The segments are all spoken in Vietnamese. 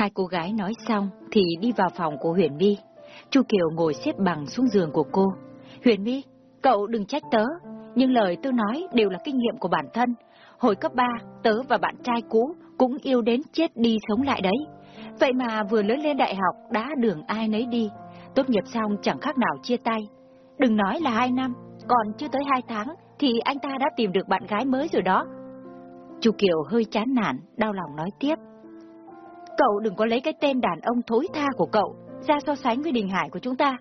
Hai cô gái nói xong thì đi vào phòng của Huyền My. Chu Kiều ngồi xếp bằng xuống giường của cô. Huyền My, cậu đừng trách tớ, nhưng lời tớ nói đều là kinh nghiệm của bản thân. Hồi cấp 3, tớ và bạn trai cũ cũng yêu đến chết đi sống lại đấy. Vậy mà vừa lớn lên đại học đã đường ai nấy đi. Tốt nghiệp xong chẳng khác nào chia tay. Đừng nói là hai năm, còn chưa tới hai tháng thì anh ta đã tìm được bạn gái mới rồi đó. Chu Kiều hơi chán nản, đau lòng nói tiếp. Cậu đừng có lấy cái tên đàn ông thối tha của cậu ra so sánh với Đình Hải của chúng ta.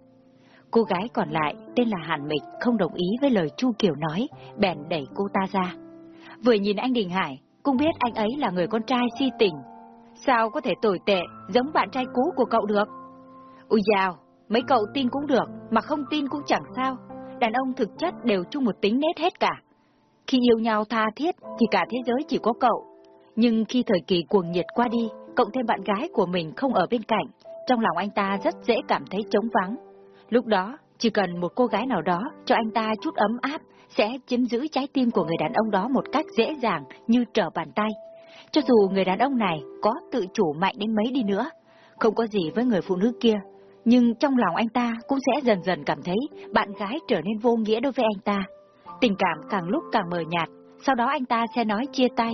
Cô gái còn lại, tên là Hàn Mịch, không đồng ý với lời Chu Kiều nói, bèn đẩy cô ta ra. Vừa nhìn anh Đình Hải, cũng biết anh ấy là người con trai si tình. Sao có thể tồi tệ, giống bạn trai cũ của cậu được? Ui dào, mấy cậu tin cũng được, mà không tin cũng chẳng sao. Đàn ông thực chất đều chung một tính nết hết cả. Khi yêu nhau tha thiết thì cả thế giới chỉ có cậu. Nhưng khi thời kỳ cuồng nhiệt qua đi, cộng thêm bạn gái của mình không ở bên cạnh, trong lòng anh ta rất dễ cảm thấy trống vắng. Lúc đó, chỉ cần một cô gái nào đó cho anh ta chút ấm áp, sẽ chiếm giữ trái tim của người đàn ông đó một cách dễ dàng như trở bàn tay. Cho dù người đàn ông này có tự chủ mạnh đến mấy đi nữa, không có gì với người phụ nữ kia, nhưng trong lòng anh ta cũng sẽ dần dần cảm thấy bạn gái trở nên vô nghĩa đối với anh ta. Tình cảm càng lúc càng mờ nhạt, sau đó anh ta sẽ nói chia tay.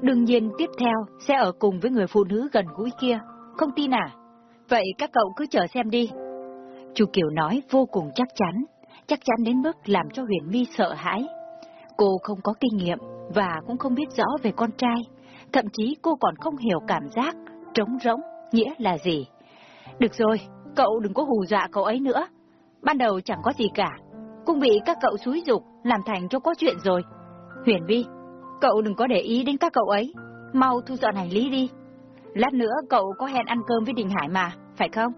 Đương nhiên tiếp theo sẽ ở cùng với người phụ nữ gần gũi kia, không tin à? Vậy các cậu cứ chờ xem đi. Chu Kiều nói vô cùng chắc chắn, chắc chắn đến mức làm cho Huyền Mi sợ hãi. Cô không có kinh nghiệm và cũng không biết rõ về con trai, thậm chí cô còn không hiểu cảm giác trống rỗng nghĩa là gì. Được rồi, cậu đừng có hù dọa cậu ấy nữa. Ban đầu chẳng có gì cả, cũng bị các cậu xúi dục làm thành cho có chuyện rồi. Huyền Vi, cậu đừng có để ý đến các cậu ấy, mau thu dọn hành lý đi. Lát nữa cậu có hẹn ăn cơm với Đình Hải mà, phải không?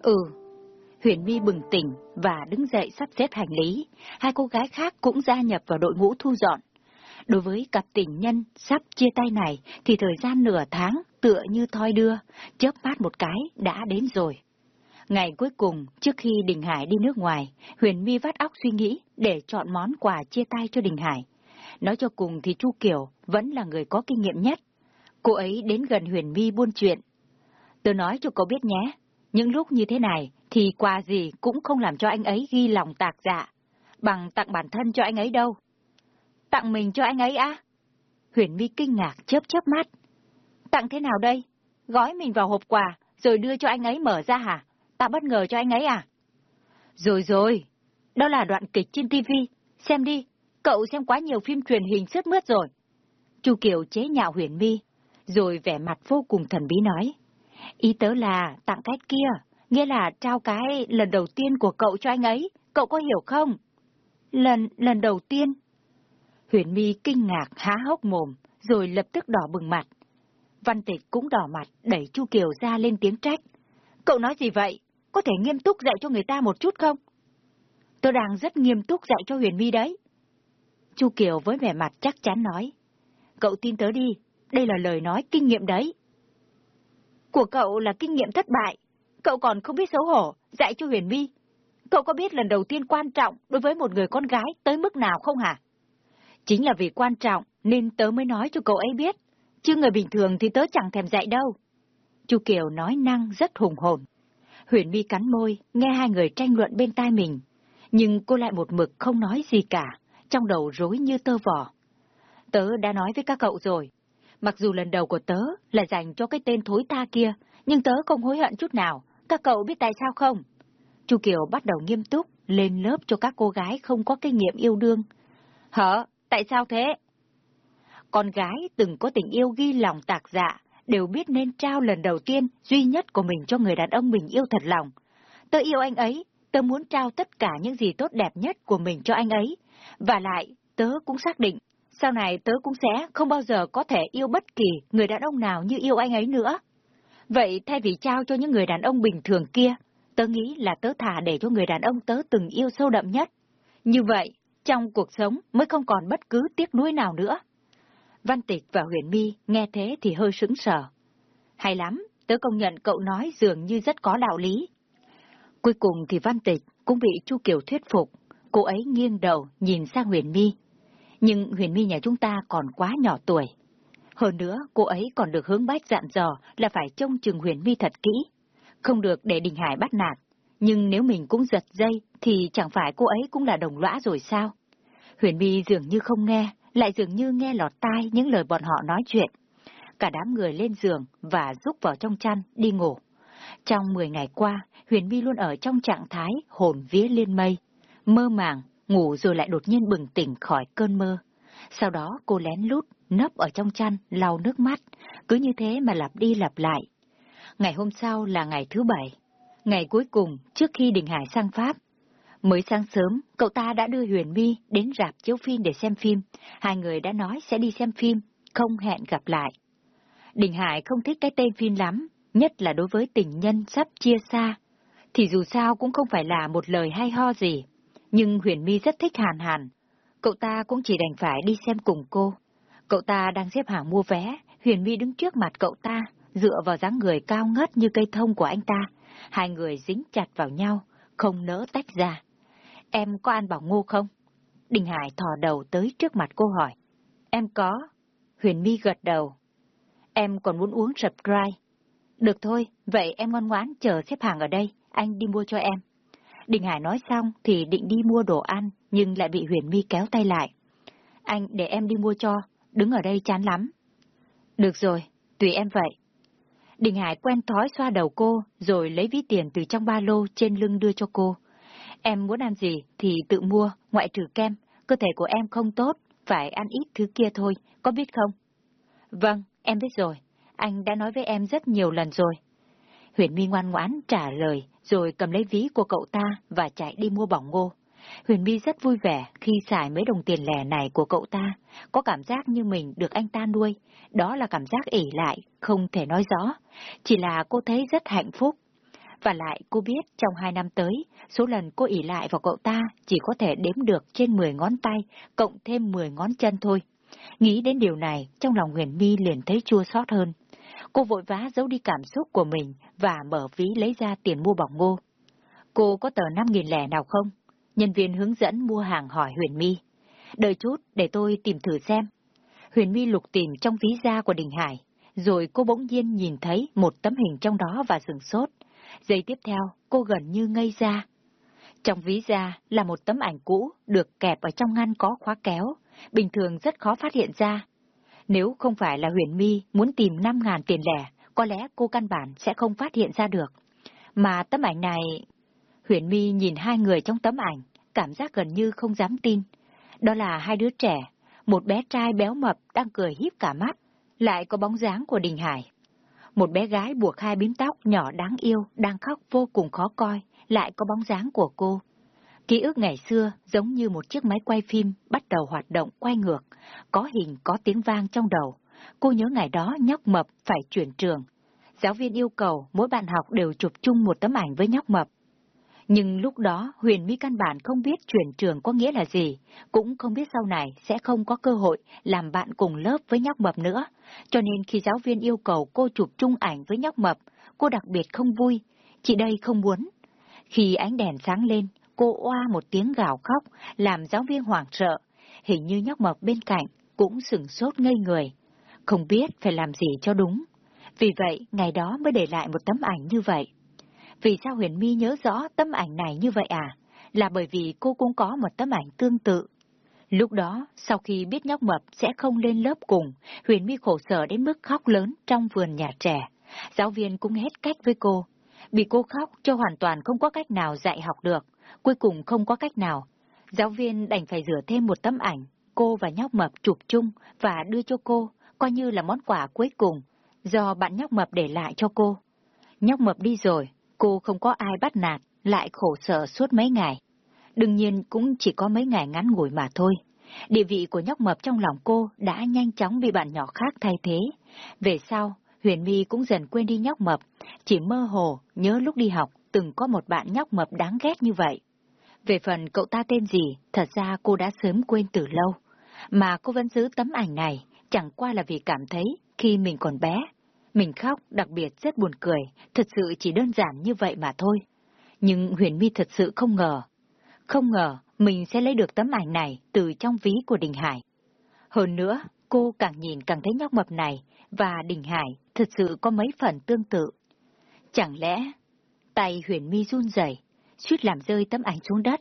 Ừ. Huyền My bừng tỉnh và đứng dậy sắp xếp hành lý. Hai cô gái khác cũng gia nhập vào đội ngũ thu dọn. Đối với cặp tình nhân sắp chia tay này thì thời gian nửa tháng tựa như thoi đưa, chớp mắt một cái đã đến rồi. Ngày cuối cùng, trước khi Đình Hải đi nước ngoài, Huyền My vắt óc suy nghĩ để chọn món quà chia tay cho Đình Hải. Nói cho cùng thì Chu Kiều vẫn là người có kinh nghiệm nhất. Cô ấy đến gần Huyền Mi buôn chuyện. Tôi nói cho cậu biết nhé, những lúc như thế này thì quà gì cũng không làm cho anh ấy ghi lòng tạc dạ, bằng tặng bản thân cho anh ấy đâu. Tặng mình cho anh ấy á? Huyền Mi kinh ngạc chớp chớp mắt. Tặng thế nào đây? Gói mình vào hộp quà, rồi đưa cho anh ấy mở ra hả? Tạo bất ngờ cho anh ấy à? Rồi rồi, đó là đoạn kịch trên TV. Xem đi, cậu xem quá nhiều phim truyền hình sướt mướt rồi. Chu Kiều chế nhạo huyền mi, rồi vẻ mặt vô cùng thần bí nói. Ý tớ là tặng cái kia, nghĩa là trao cái lần đầu tiên của cậu cho anh ấy, cậu có hiểu không? Lần, lần đầu tiên? Huyền mi kinh ngạc há hốc mồm, rồi lập tức đỏ bừng mặt. Văn tịch cũng đỏ mặt, đẩy Chu Kiều ra lên tiếng trách. Cậu nói gì vậy? Có thể nghiêm túc dạy cho người ta một chút không? Tôi đang rất nghiêm túc dạy cho Huyền mi đấy. Chu Kiều với vẻ mặt chắc chắn nói. Cậu tin tớ đi, đây là lời nói kinh nghiệm đấy. Của cậu là kinh nghiệm thất bại, cậu còn không biết xấu hổ, dạy cho Huyền My. Cậu có biết lần đầu tiên quan trọng đối với một người con gái tới mức nào không hả? Chính là vì quan trọng nên tớ mới nói cho cậu ấy biết, chứ người bình thường thì tớ chẳng thèm dạy đâu. Chu Kiều nói năng rất hùng hồn. Huyền My cắn môi, nghe hai người tranh luận bên tai mình. Nhưng cô lại một mực không nói gì cả, trong đầu rối như tơ vỏ. Tớ đã nói với các cậu rồi. Mặc dù lần đầu của tớ là dành cho cái tên thối ta kia, nhưng tớ không hối hận chút nào. Các cậu biết tại sao không? Chu Kiều bắt đầu nghiêm túc, lên lớp cho các cô gái không có kinh nghiệm yêu đương. Hả? Tại sao thế? Con gái từng có tình yêu ghi lòng tạc dạ, đều biết nên trao lần đầu tiên duy nhất của mình cho người đàn ông mình yêu thật lòng. Tớ yêu anh ấy, tớ muốn trao tất cả những gì tốt đẹp nhất của mình cho anh ấy. Và lại, tớ cũng xác định, sau này tớ cũng sẽ không bao giờ có thể yêu bất kỳ người đàn ông nào như yêu anh ấy nữa. Vậy thay vì trao cho những người đàn ông bình thường kia, tớ nghĩ là tớ thả để cho người đàn ông tớ từng yêu sâu đậm nhất. Như vậy, trong cuộc sống mới không còn bất cứ tiếc nuối nào nữa. Văn Tịch và Huyền mi nghe thế thì hơi sững sờ. Hay lắm, tớ công nhận cậu nói dường như rất có đạo lý. Cuối cùng thì Văn Tịch cũng bị Chu Kiều thuyết phục, cô ấy nghiêng đầu nhìn sang Huyền My. Nhưng Huyền My nhà chúng ta còn quá nhỏ tuổi. Hơn nữa, cô ấy còn được hướng bách dặn dò là phải trông chừng Huyền My thật kỹ. Không được để Đình Hải bắt nạt. Nhưng nếu mình cũng giật dây, thì chẳng phải cô ấy cũng là đồng lõa rồi sao? Huyền My dường như không nghe, lại dường như nghe lọt tai những lời bọn họ nói chuyện. Cả đám người lên giường và rúc vào trong chăn, đi ngủ. Trong 10 ngày qua, Huyền My luôn ở trong trạng thái hồn vía lên mây, mơ màng, ngủ rồi lại đột nhiên bừng tỉnh khỏi cơn mơ. Sau đó cô lén lút, nấp ở trong chăn, lau nước mắt, cứ như thế mà lặp đi lặp lại. Ngày hôm sau là ngày thứ bảy, ngày cuối cùng trước khi Đình Hải sang Pháp. Mới sáng sớm, cậu ta đã đưa Huyền My đến rạp chiếu phim để xem phim. Hai người đã nói sẽ đi xem phim, không hẹn gặp lại. Đình Hải không thích cái tên phim lắm, nhất là đối với tình nhân sắp chia xa. Thì dù sao cũng không phải là một lời hay ho gì. Nhưng Huyền My rất thích Hàn Hàn. Cậu ta cũng chỉ đành phải đi xem cùng cô. Cậu ta đang xếp hàng mua vé, Huyền My đứng trước mặt cậu ta, dựa vào dáng người cao ngất như cây thông của anh ta. Hai người dính chặt vào nhau, không nỡ tách ra. Em có ăn bảo ngô không? Đình Hải thò đầu tới trước mặt cô hỏi. Em có. Huyền My gật đầu. Em còn muốn uống sập. Được thôi, vậy em ngoan ngoãn chờ xếp hàng ở đây, anh đi mua cho em. Đình Hải nói xong thì định đi mua đồ ăn, nhưng lại bị Huyền My kéo tay lại. Anh để em đi mua cho, đứng ở đây chán lắm. Được rồi, tùy em vậy. Đình Hải quen thói xoa đầu cô, rồi lấy ví tiền từ trong ba lô trên lưng đưa cho cô. Em muốn ăn gì thì tự mua, ngoại trừ kem, cơ thể của em không tốt, phải ăn ít thứ kia thôi, có biết không? Vâng, em biết rồi, anh đã nói với em rất nhiều lần rồi. Huyền My ngoan ngoãn trả lời, rồi cầm lấy ví của cậu ta và chạy đi mua bỏng ngô. Huyền My rất vui vẻ khi xài mấy đồng tiền lẻ này của cậu ta, có cảm giác như mình được anh ta nuôi, đó là cảm giác ỉ lại, không thể nói rõ, chỉ là cô thấy rất hạnh phúc. Và lại cô biết trong hai năm tới, số lần cô ỉ lại vào cậu ta chỉ có thể đếm được trên 10 ngón tay, cộng thêm 10 ngón chân thôi. Nghĩ đến điều này, trong lòng Huyền My liền thấy chua xót hơn. Cô vội vã giấu đi cảm xúc của mình và mở ví lấy ra tiền mua bọc ngô. Cô có tờ 5.000 lẻ nào không? Nhân viên hướng dẫn mua hàng hỏi Huyền My. Đợi chút, để tôi tìm thử xem. Huyền My lục tìm trong ví da của Đình Hải, rồi cô bỗng nhiên nhìn thấy một tấm hình trong đó và sừng sốt. Giây tiếp theo, cô gần như ngây ra. Trong ví da là một tấm ảnh cũ được kẹp ở trong ngăn có khóa kéo, bình thường rất khó phát hiện ra. Nếu không phải là Huyền Mi muốn tìm 5.000 tiền lẻ, có lẽ cô căn bản sẽ không phát hiện ra được. Mà tấm ảnh này... Huyền Mi nhìn hai người trong tấm ảnh, cảm giác gần như không dám tin. Đó là hai đứa trẻ, một bé trai béo mập đang cười híp cả mắt, lại có bóng dáng của Đình Hải. Một bé gái buộc hai bím tóc nhỏ đáng yêu, đang khóc vô cùng khó coi, lại có bóng dáng của cô. Ký ức ngày xưa giống như một chiếc máy quay phim bắt đầu hoạt động quay ngược, có hình có tiếng vang trong đầu. Cô nhớ ngày đó nhóc mập phải chuyển trường. Giáo viên yêu cầu mỗi bạn học đều chụp chung một tấm ảnh với nhóc mập. Nhưng lúc đó Huyền My căn bản không biết chuyển trường có nghĩa là gì, cũng không biết sau này sẽ không có cơ hội làm bạn cùng lớp với nhóc mập nữa. Cho nên khi giáo viên yêu cầu cô chụp chung ảnh với nhóc mập, cô đặc biệt không vui. Chị đây không muốn. Khi ánh đèn sáng lên, cô oa một tiếng gào khóc, làm giáo viên hoảng sợ. Hình như nhóc mập bên cạnh cũng sừng sốt ngây người. Không biết phải làm gì cho đúng. Vì vậy, ngày đó mới để lại một tấm ảnh như vậy. Vì sao Huyền My nhớ rõ tấm ảnh này như vậy à? Là bởi vì cô cũng có một tấm ảnh tương tự. Lúc đó, sau khi biết nhóc mập sẽ không lên lớp cùng, Huyền My khổ sở đến mức khóc lớn trong vườn nhà trẻ. Giáo viên cũng hết cách với cô. Bị cô khóc cho hoàn toàn không có cách nào dạy học được, cuối cùng không có cách nào. Giáo viên đành phải rửa thêm một tấm ảnh, cô và nhóc mập chụp chung và đưa cho cô, coi như là món quà cuối cùng, do bạn nhóc mập để lại cho cô. Nhóc mập đi rồi, Cô không có ai bắt nạt, lại khổ sở suốt mấy ngày. Đương nhiên cũng chỉ có mấy ngày ngắn ngủi mà thôi. Địa vị của nhóc mập trong lòng cô đã nhanh chóng bị bạn nhỏ khác thay thế. Về sau, Huyền My cũng dần quên đi nhóc mập, chỉ mơ hồ nhớ lúc đi học từng có một bạn nhóc mập đáng ghét như vậy. Về phần cậu ta tên gì, thật ra cô đã sớm quên từ lâu. Mà cô vẫn giữ tấm ảnh này, chẳng qua là vì cảm thấy khi mình còn bé, mình khóc đặc biệt rất buồn cười, thật sự chỉ đơn giản như vậy mà thôi. Nhưng Huyền My thật sự không ngờ. Không ngờ mình sẽ lấy được tấm ảnh này từ trong ví của Đình Hải. Hơn nữa, cô càng nhìn càng thấy nhóc mập này và Đình Hải thật sự có mấy phần tương tự. Chẳng lẽ tay huyền mi run rẩy, suýt làm rơi tấm ảnh xuống đất.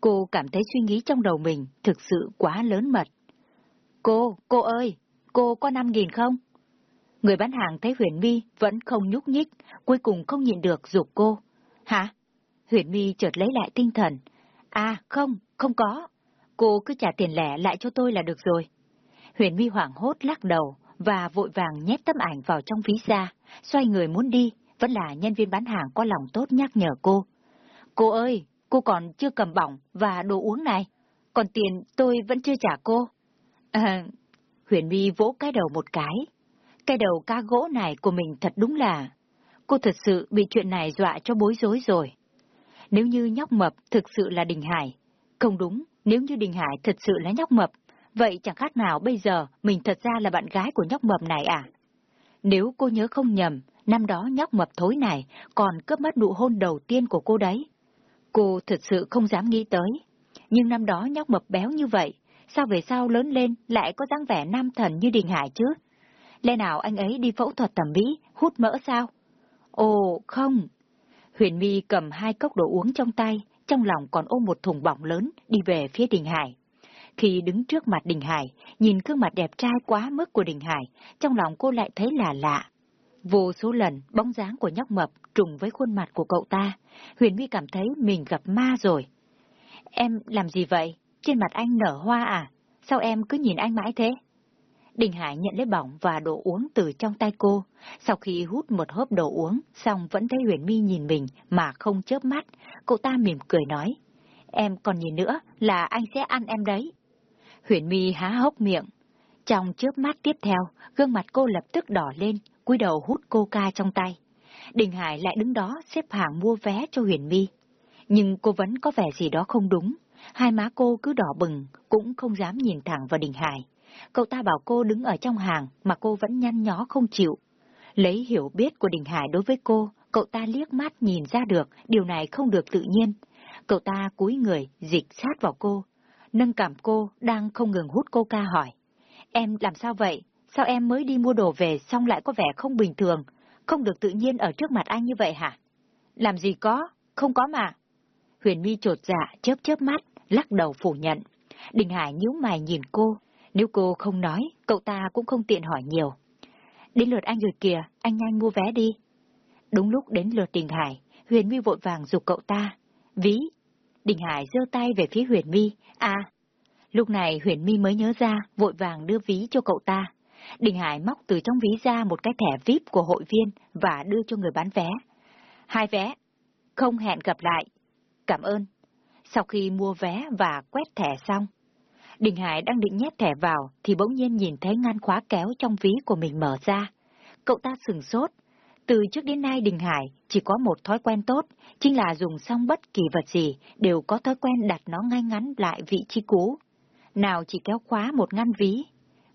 Cô cảm thấy suy nghĩ trong đầu mình thực sự quá lớn mật. Cô, cô ơi, cô có năm nghìn không? Người bán hàng thấy Huyền My vẫn không nhúc nhích, cuối cùng không nhịn được dục cô. Hả? Huyền My chợt lấy lại tinh thần. À, không, không có. Cô cứ trả tiền lẻ lại cho tôi là được rồi. Huyền My hoảng hốt lắc đầu và vội vàng nhét tấm ảnh vào trong ví ra, xoay người muốn đi, vẫn là nhân viên bán hàng có lòng tốt nhắc nhở cô. Cô ơi, cô còn chưa cầm bỏng và đồ uống này, còn tiền tôi vẫn chưa trả cô. À, Huyền My vỗ cái đầu một cái. Cái đầu ca gỗ này của mình thật đúng là... Cô thật sự bị chuyện này dọa cho bối rối rồi. Nếu như nhóc mập thực sự là Đình Hải, không đúng, nếu như Đình Hải thật sự là nhóc mập, vậy chẳng khác nào bây giờ mình thật ra là bạn gái của nhóc mập này à? Nếu cô nhớ không nhầm, năm đó nhóc mập thối này còn cướp mất nụ hôn đầu tiên của cô đấy. Cô thật sự không dám nghĩ tới. Nhưng năm đó nhóc mập béo như vậy, sao về sau lớn lên lại có dáng vẻ nam thần như Đình Hải chứ? Lẽ nào anh ấy đi phẫu thuật thẩm mỹ, hút mỡ sao? Ồ, không. Huyền My cầm hai cốc đồ uống trong tay, trong lòng còn ôm một thùng bỏng lớn, đi về phía Đình Hải. Khi đứng trước mặt Đình Hải, nhìn gương mặt đẹp trai quá mức của Đình Hải, trong lòng cô lại thấy là lạ. Vô số lần, bóng dáng của nhóc mập trùng với khuôn mặt của cậu ta, Huyền My cảm thấy mình gặp ma rồi. Em làm gì vậy? Trên mặt anh nở hoa à? Sao em cứ nhìn anh mãi thế? Đình Hải nhận lấy bỏng và đồ uống từ trong tay cô. Sau khi hút một hớp đồ uống, xong vẫn thấy Huyền My nhìn mình mà không chớp mắt. Cậu ta mỉm cười nói. Em còn nhìn nữa là anh sẽ ăn em đấy. Huyền Mi há hốc miệng. Trong chớp mắt tiếp theo, gương mặt cô lập tức đỏ lên, cúi đầu hút coca trong tay. Đình Hải lại đứng đó xếp hàng mua vé cho Huyền Mi. Nhưng cô vẫn có vẻ gì đó không đúng. Hai má cô cứ đỏ bừng, cũng không dám nhìn thẳng vào Đình Hải. Cậu ta bảo cô đứng ở trong hàng mà cô vẫn nhăn nhó không chịu. Lấy hiểu biết của Đình Hải đối với cô, cậu ta liếc mắt nhìn ra được điều này không được tự nhiên. Cậu ta cúi người, dịch sát vào cô. Nâng cảm cô, đang không ngừng hút coca hỏi. Em làm sao vậy? Sao em mới đi mua đồ về xong lại có vẻ không bình thường, không được tự nhiên ở trước mặt anh như vậy hả? Làm gì có, không có mà. Huyền My trột dạ, chớp chớp mắt, lắc đầu phủ nhận. Đình Hải nhíu mày nhìn cô, nếu cô không nói, cậu ta cũng không tiện hỏi nhiều. Đến lượt anh rồi kìa, anh nhanh mua vé đi. Đúng lúc đến lượt Đình Hải, Huyền My vội vàng dục cậu ta. Ví. Đình Hải giơ tay về phía Huyền Mi. À. Lúc này Huyền Mi mới nhớ ra, vội vàng đưa ví cho cậu ta. Đình Hải móc từ trong ví ra một cái thẻ VIP của hội viên và đưa cho người bán vé. Hai vé. Không hẹn gặp lại. Cảm ơn. Sau khi mua vé và quét thẻ xong, Đình Hải đang định nhét thẻ vào thì bỗng nhiên nhìn thấy ngăn khóa kéo trong ví của mình mở ra. Cậu ta sừng sốt. Từ trước đến nay Đình Hải chỉ có một thói quen tốt, chính là dùng xong bất kỳ vật gì đều có thói quen đặt nó ngay ngắn lại vị trí cũ. Nào chỉ kéo khóa một ngăn ví.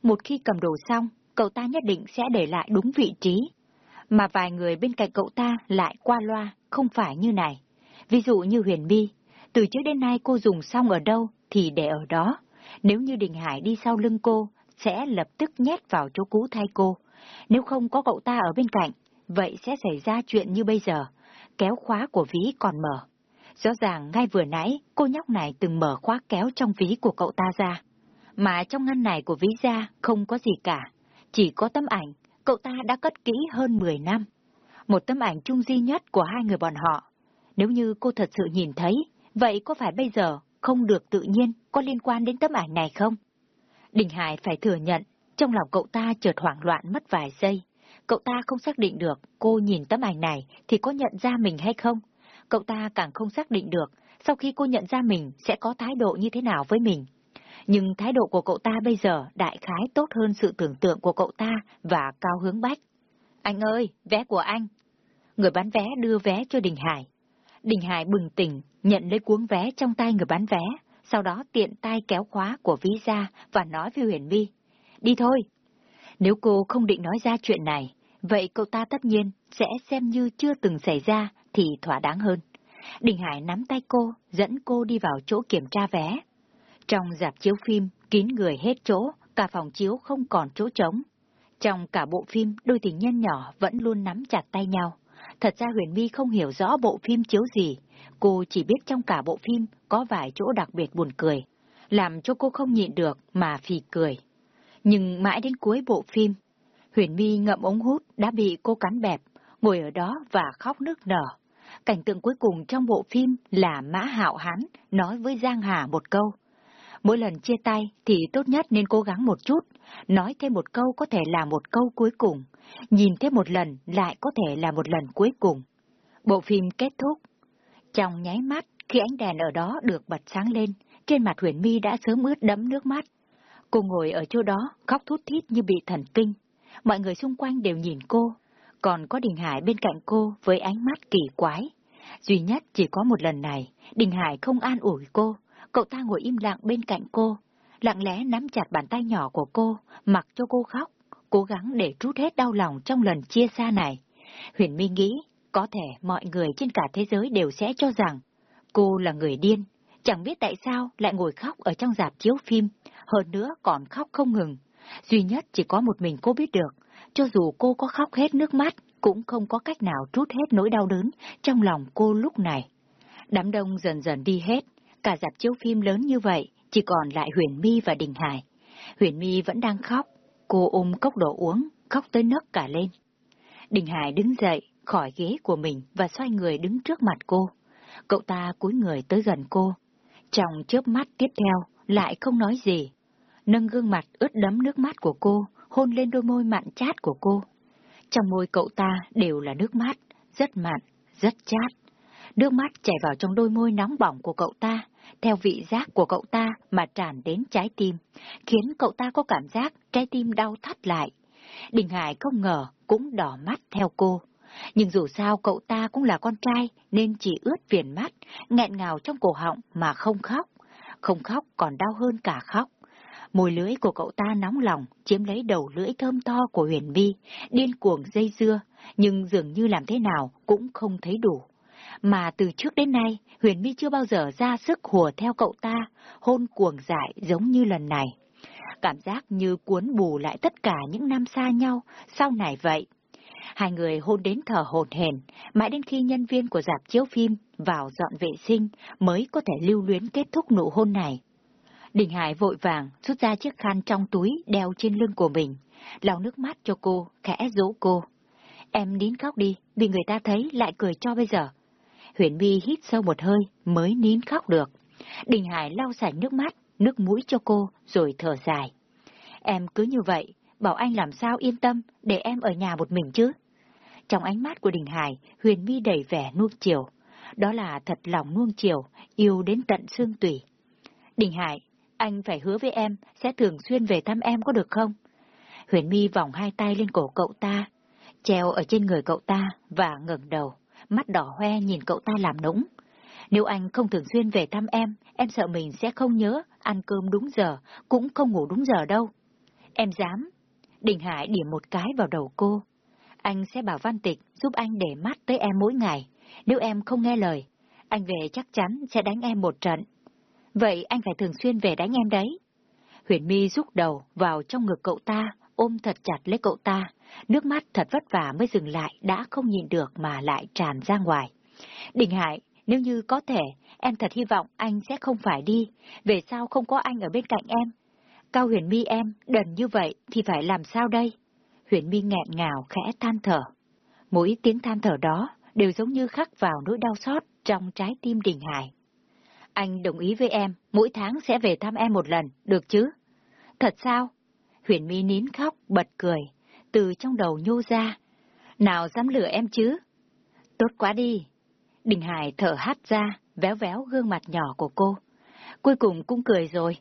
Một khi cầm đồ xong, cậu ta nhất định sẽ để lại đúng vị trí. Mà vài người bên cạnh cậu ta lại qua loa, không phải như này. Ví dụ như Huyền Bi, từ trước đến nay cô dùng xong ở đâu thì để ở đó. Nếu như Đình Hải đi sau lưng cô, sẽ lập tức nhét vào chỗ cũ thay cô. Nếu không có cậu ta ở bên cạnh, vậy sẽ xảy ra chuyện như bây giờ, kéo khóa của ví còn mở. Rõ ràng ngay vừa nãy, cô nhóc này từng mở khóa kéo trong ví của cậu ta ra. Mà trong ngăn này của ví ra không có gì cả, chỉ có tấm ảnh, cậu ta đã cất kỹ hơn 10 năm. Một tấm ảnh chung duy nhất của hai người bọn họ. Nếu như cô thật sự nhìn thấy, vậy có phải bây giờ không được tự nhiên có liên quan đến tấm ảnh này không? Đình Hải phải thừa nhận, trong lòng cậu ta chợt hoảng loạn mất vài giây. Cậu ta không xác định được cô nhìn tấm ảnh này thì có nhận ra mình hay không. Cậu ta càng không xác định được sau khi cô nhận ra mình sẽ có thái độ như thế nào với mình. Nhưng thái độ của cậu ta bây giờ đại khái tốt hơn sự tưởng tượng của cậu ta và cao hướng bách. Anh ơi, vé của anh. Người bán vé đưa vé cho Đình Hải. Đình Hải bừng tỉnh, nhận lấy cuốn vé trong tay người bán vé, sau đó tiện tay kéo khóa của ví ra và nói với Huyền My. Đi thôi. Nếu cô không định nói ra chuyện này, vậy cậu ta tất nhiên sẽ xem như chưa từng xảy ra thì thỏa đáng hơn. Đình Hải nắm tay cô, dẫn cô đi vào chỗ kiểm tra vé. Trong dạp chiếu phim, kín người hết chỗ, Cả phòng chiếu không còn chỗ trống. Trong cả bộ phim, đôi tình nhân nhỏ vẫn luôn nắm chặt tay nhau. Thật ra Huyền My không hiểu rõ bộ phim chiếu gì, cô chỉ biết trong cả bộ phim có vài chỗ đặc biệt buồn cười, làm cho cô không nhịn được mà phì cười. Nhưng mãi đến cuối bộ phim, Huyền My ngậm ống hút đã bị cô cắn bẹp, ngồi ở đó và khóc nước nở. Cảnh tượng cuối cùng trong bộ phim là Mã Hạo Hán nói với Giang Hà một câu. Mỗi lần chia tay thì tốt nhất nên cố gắng một chút, nói thêm một câu có thể là một câu cuối cùng, nhìn thêm một lần lại có thể là một lần cuối cùng. Bộ phim kết thúc. Trong nháy mắt, khi ánh đèn ở đó được bật sáng lên, trên mặt Huyền My đã sớm ướt đẫm nước mắt. Cô ngồi ở chỗ đó, khóc thút thít như bị thần kinh. Mọi người xung quanh đều nhìn cô, còn có Đình Hải bên cạnh cô với ánh mắt kỳ quái. Duy nhất chỉ có một lần này, Đình Hải không an ủi cô, cậu ta ngồi im lặng bên cạnh cô, lặng lẽ nắm chặt bàn tay nhỏ của cô, mặc cho cô khóc, cố gắng để trút hết đau lòng trong lần chia xa này. Huyền My nghĩ, có thể mọi người trên cả thế giới đều sẽ cho rằng cô là người điên, chẳng biết tại sao lại ngồi khóc ở trong dạp chiếu phim, hơn nữa còn khóc không ngừng. Duy nhất chỉ có một mình cô biết được, cho dù cô có khóc hết nước mắt, cũng không có cách nào trút hết nỗi đau đớn trong lòng cô lúc này. Đám đông dần dần đi hết, cả dạp chiếu phim lớn như vậy, chỉ còn lại Huyền My và Đình Hải. Huyền My vẫn đang khóc, cô ôm cốc đồ uống, khóc tới nấc cả lên. Đình Hải đứng dậy khỏi ghế của mình và xoay người đứng trước mặt cô. Cậu ta cúi người tới gần cô. Trong chớp mắt tiếp theo, lại không nói gì. Nâng gương mặt ướt đấm nước mắt của cô, hôn lên đôi môi mặn chát của cô. Trong môi cậu ta đều là nước mắt, rất mặn, rất chát. Nước mắt chảy vào trong đôi môi nóng bỏng của cậu ta, theo vị giác của cậu ta mà tràn đến trái tim, khiến cậu ta có cảm giác trái tim đau thắt lại. Đình Hải không ngờ cũng đỏ mắt theo cô. Nhưng dù sao cậu ta cũng là con trai nên chỉ ướt viền mắt, nghẹn ngào trong cổ họng mà không khóc. Không khóc còn đau hơn cả khóc. Mùi lưỡi của cậu ta nóng lòng, chiếm lấy đầu lưỡi thơm to của Huyền Vi, điên cuồng dây dưa, nhưng dường như làm thế nào cũng không thấy đủ. Mà từ trước đến nay, Huyền Vi chưa bao giờ ra sức hùa theo cậu ta, hôn cuồng dại giống như lần này. Cảm giác như cuốn bù lại tất cả những năm xa nhau, sau này vậy. Hai người hôn đến thở hồn hển, mãi đến khi nhân viên của dạp chiếu phim vào dọn vệ sinh mới có thể lưu luyến kết thúc nụ hôn này. Đình Hải vội vàng rút ra chiếc khăn trong túi đeo trên lưng của mình, lau nước mắt cho cô, khẽ dỗ cô. Em nín khóc đi, bị người ta thấy lại cười cho bây giờ. Huyền My hít sâu một hơi mới nín khóc được. Đình Hải lau sạch nước mắt, nước mũi cho cô rồi thở dài. Em cứ như vậy, bảo anh làm sao yên tâm để em ở nhà một mình chứ. Trong ánh mắt của Đình Hải, Huyền My đầy vẻ nuông chiều. Đó là thật lòng nuông chiều, yêu đến tận xương tủy. Đình Hải, anh phải hứa với em sẽ thường xuyên về thăm em có được không? Huyền My vòng hai tay lên cổ cậu ta, treo ở trên người cậu ta và ngẩng đầu, mắt đỏ hoe nhìn cậu ta làm nũng. Nếu anh không thường xuyên về thăm em, em sợ mình sẽ không nhớ ăn cơm đúng giờ, cũng không ngủ đúng giờ đâu. Em dám. Đình Hải điểm một cái vào đầu cô. Anh sẽ bảo Văn Tịch giúp anh để mắt tới em mỗi ngày. Nếu em không nghe lời, anh về chắc chắn sẽ đánh em một trận. Vậy anh phải thường xuyên về đánh em đấy. Huyền My rút đầu vào trong ngực cậu ta, ôm thật chặt lấy cậu ta. Nước mắt thật vất vả mới dừng lại, đã không nhìn được mà lại tràn ra ngoài. Đình Hải, nếu như có thể, em thật hy vọng anh sẽ không phải đi. Về sau không có anh ở bên cạnh em. Cao huyền mi em, đần như vậy thì phải làm sao đây? Huyền mi nghẹn ngào khẽ than thở. Mỗi tiếng than thở đó đều giống như khắc vào nỗi đau xót trong trái tim Đình Hải. Anh đồng ý với em, mỗi tháng sẽ về thăm em một lần, được chứ? Thật sao? Huyền My nín khóc, bật cười, từ trong đầu nhô ra. Nào dám lừa em chứ? Tốt quá đi. Đình Hải thở hắt ra, véo véo gương mặt nhỏ của cô. Cuối cùng cũng cười rồi.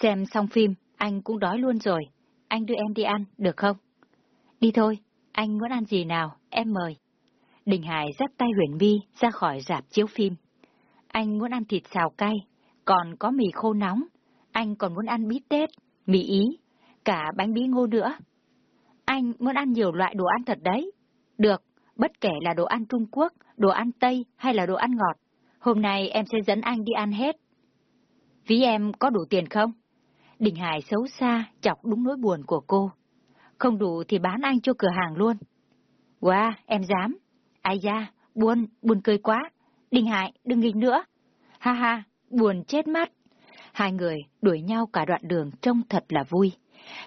Xem xong phim, anh cũng đói luôn rồi. Anh đưa em đi ăn, được không? Đi thôi, anh muốn ăn gì nào, em mời. Đình Hải dắt tay Huyền My ra khỏi dạp chiếu phim. Anh muốn ăn thịt xào cay, còn có mì khô nóng. Anh còn muốn ăn bít tết, mì ý, cả bánh bí ngô nữa. Anh muốn ăn nhiều loại đồ ăn thật đấy. Được, bất kể là đồ ăn Trung Quốc, đồ ăn Tây hay là đồ ăn ngọt. Hôm nay em sẽ dẫn anh đi ăn hết. Ví em có đủ tiền không? Đình Hải xấu xa, chọc đúng nỗi buồn của cô. Không đủ thì bán anh cho cửa hàng luôn. Wow, em dám. Ai da, buồn, buồn cười quá. Đình Hải, đừng nghịch nữa. Ha ha, buồn chết mắt. Hai người đuổi nhau cả đoạn đường trông thật là vui.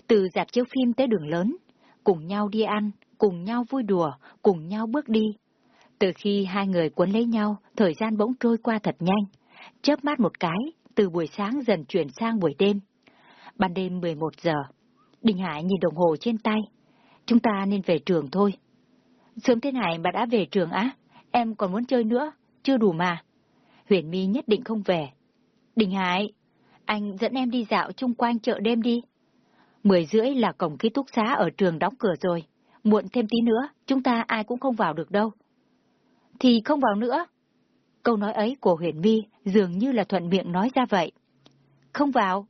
Từ dạp chiếu phim tới đường lớn, cùng nhau đi ăn, cùng nhau vui đùa, cùng nhau bước đi. Từ khi hai người cuốn lấy nhau, thời gian bỗng trôi qua thật nhanh. Chớp mắt một cái, từ buổi sáng dần chuyển sang buổi đêm. Ban đêm 11 giờ, Đình Hải nhìn đồng hồ trên tay. Chúng ta nên về trường thôi. Sớm thế này mà đã về trường á? Em còn muốn chơi nữa, chưa đủ mà. Huyền My nhất định không về. Đình Hải, anh dẫn em đi dạo chung quanh chợ đêm đi. Mười rưỡi là cổng ký túc xá ở trường đóng cửa rồi. Muộn thêm tí nữa, chúng ta ai cũng không vào được đâu. Thì không vào nữa. Câu nói ấy của Huyền My dường như là thuận miệng nói ra vậy. Không vào.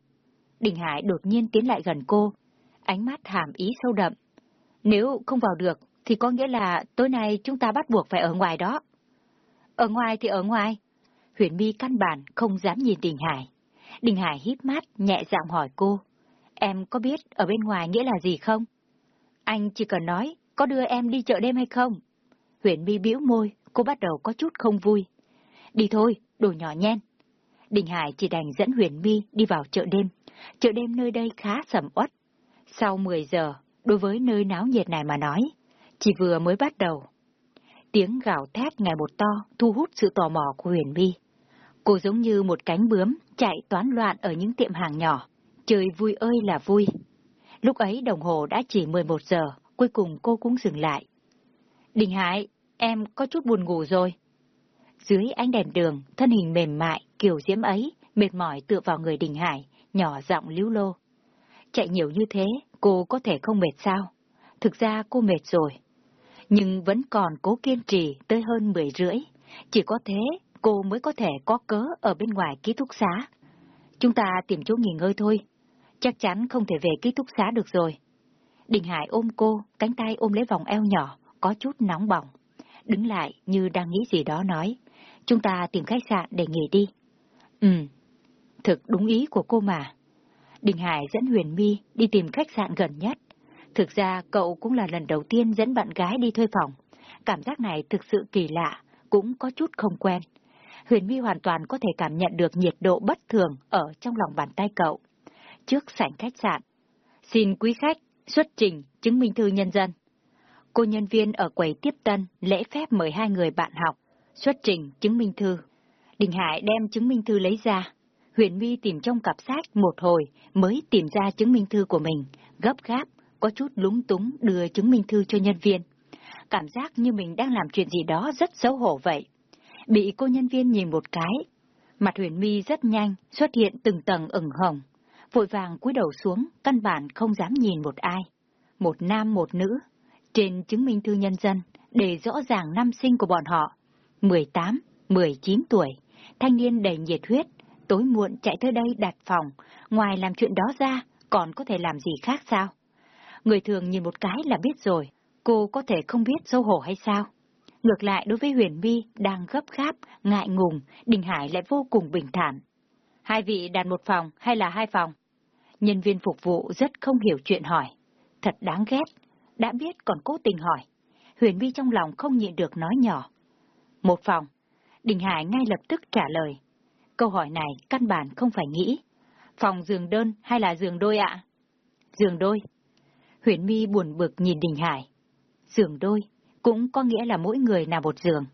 Đình Hải đột nhiên tiến lại gần cô, ánh mắt hàm ý sâu đậm. Nếu không vào được, thì có nghĩa là tối nay chúng ta bắt buộc phải ở ngoài đó. Ở ngoài thì ở ngoài. Huyền My căn bản không dám nhìn Đình Hải. Đình Hải híp mắt, nhẹ giọng hỏi cô. Em có biết ở bên ngoài nghĩa là gì không? Anh chỉ cần nói, có đưa em đi chợ đêm hay không? Huyền My bĩu môi, cô bắt đầu có chút không vui. Đi thôi, đồ nhỏ nhen. Đình Hải chỉ đành dẫn Huyền My đi vào chợ đêm. Chợ đêm nơi đây khá sầm uất. Sau 10 giờ, đối với nơi náo nhiệt này mà nói, chỉ vừa mới bắt đầu. Tiếng gào thét ngày một to thu hút sự tò mò của Huyền My. Cô giống như một cánh bướm chạy toán loạn ở những tiệm hàng nhỏ. Trời vui ơi là vui. Lúc ấy đồng hồ đã chỉ 11 giờ, cuối cùng cô cũng dừng lại. Đình Hải, em có chút buồn ngủ rồi. Dưới ánh đèn đường, thân hình mềm mại, kiểu diễm ấy, mệt mỏi tựa vào người Đình Hải, nhỏ giọng líu lô. Chạy nhiều như thế, cô có thể không mệt sao? Thực ra cô mệt rồi. Nhưng vẫn còn cố kiên trì tới hơn 10 rưỡi. Chỉ có thế, cô mới có thể có cớ ở bên ngoài ký túc xá. Chúng ta tìm chỗ nghỉ ngơi thôi. Chắc chắn không thể về ký túc xá được rồi. Đình Hải ôm cô, cánh tay ôm lấy vòng eo nhỏ, có chút nóng bỏng. Đứng lại như đang nghĩ gì đó nói. Chúng ta tìm khách sạn để nghỉ đi. Ừ, thực đúng ý của cô mà. Đình Hải dẫn Huyền My đi tìm khách sạn gần nhất. Thực ra cậu cũng là lần đầu tiên dẫn bạn gái đi thuê phòng. Cảm giác này thực sự kỳ lạ, cũng có chút không quen. Huyền My hoàn toàn có thể cảm nhận được nhiệt độ bất thường ở trong lòng bàn tay cậu. Trước sảnh khách sạn. Xin quý khách xuất trình chứng minh thư nhân dân. Cô nhân viên ở quầy tiếp tân lễ phép mời hai người bạn học xuất trình chứng minh thư. Đình Hải đem chứng minh thư lấy ra. Huyền My tìm trong cặp sách một hồi mới tìm ra chứng minh thư của mình, gấp gáp, có chút lúng túng đưa chứng minh thư cho nhân viên. Cảm giác như mình đang làm chuyện gì đó rất xấu hổ vậy. Bị cô nhân viên nhìn một cái. Mặt huyền Mi rất nhanh, xuất hiện từng tầng ửng hồng. Vội vàng cúi đầu xuống, căn bản không dám nhìn một ai. Một nam một nữ. Trên chứng minh thư nhân dân, để rõ ràng năm sinh của bọn họ. 18, 19 tuổi, thanh niên đầy nhiệt huyết, tối muộn chạy tới đây đặt phòng, ngoài làm chuyện đó ra, còn có thể làm gì khác sao? Người thường nhìn một cái là biết rồi, cô có thể không biết xấu hổ hay sao? Ngược lại đối với Huyền My đang gấp gáp, ngại ngùng, Đình Hải lại vô cùng bình thản. Hai vị đặt một phòng hay là hai phòng? Nhân viên phục vụ rất không hiểu chuyện hỏi. Thật đáng ghét, đã biết còn cố tình hỏi. Huyền My trong lòng không nhịn được nói nhỏ. Một phòng. Đình Hải ngay lập tức trả lời. Câu hỏi này căn bản không phải nghĩ. Phòng giường đơn hay là giường đôi ạ? Giường đôi. Huyền Mi buồn bực nhìn Đình Hải. Giường đôi, cũng có nghĩa là mỗi người là một giường.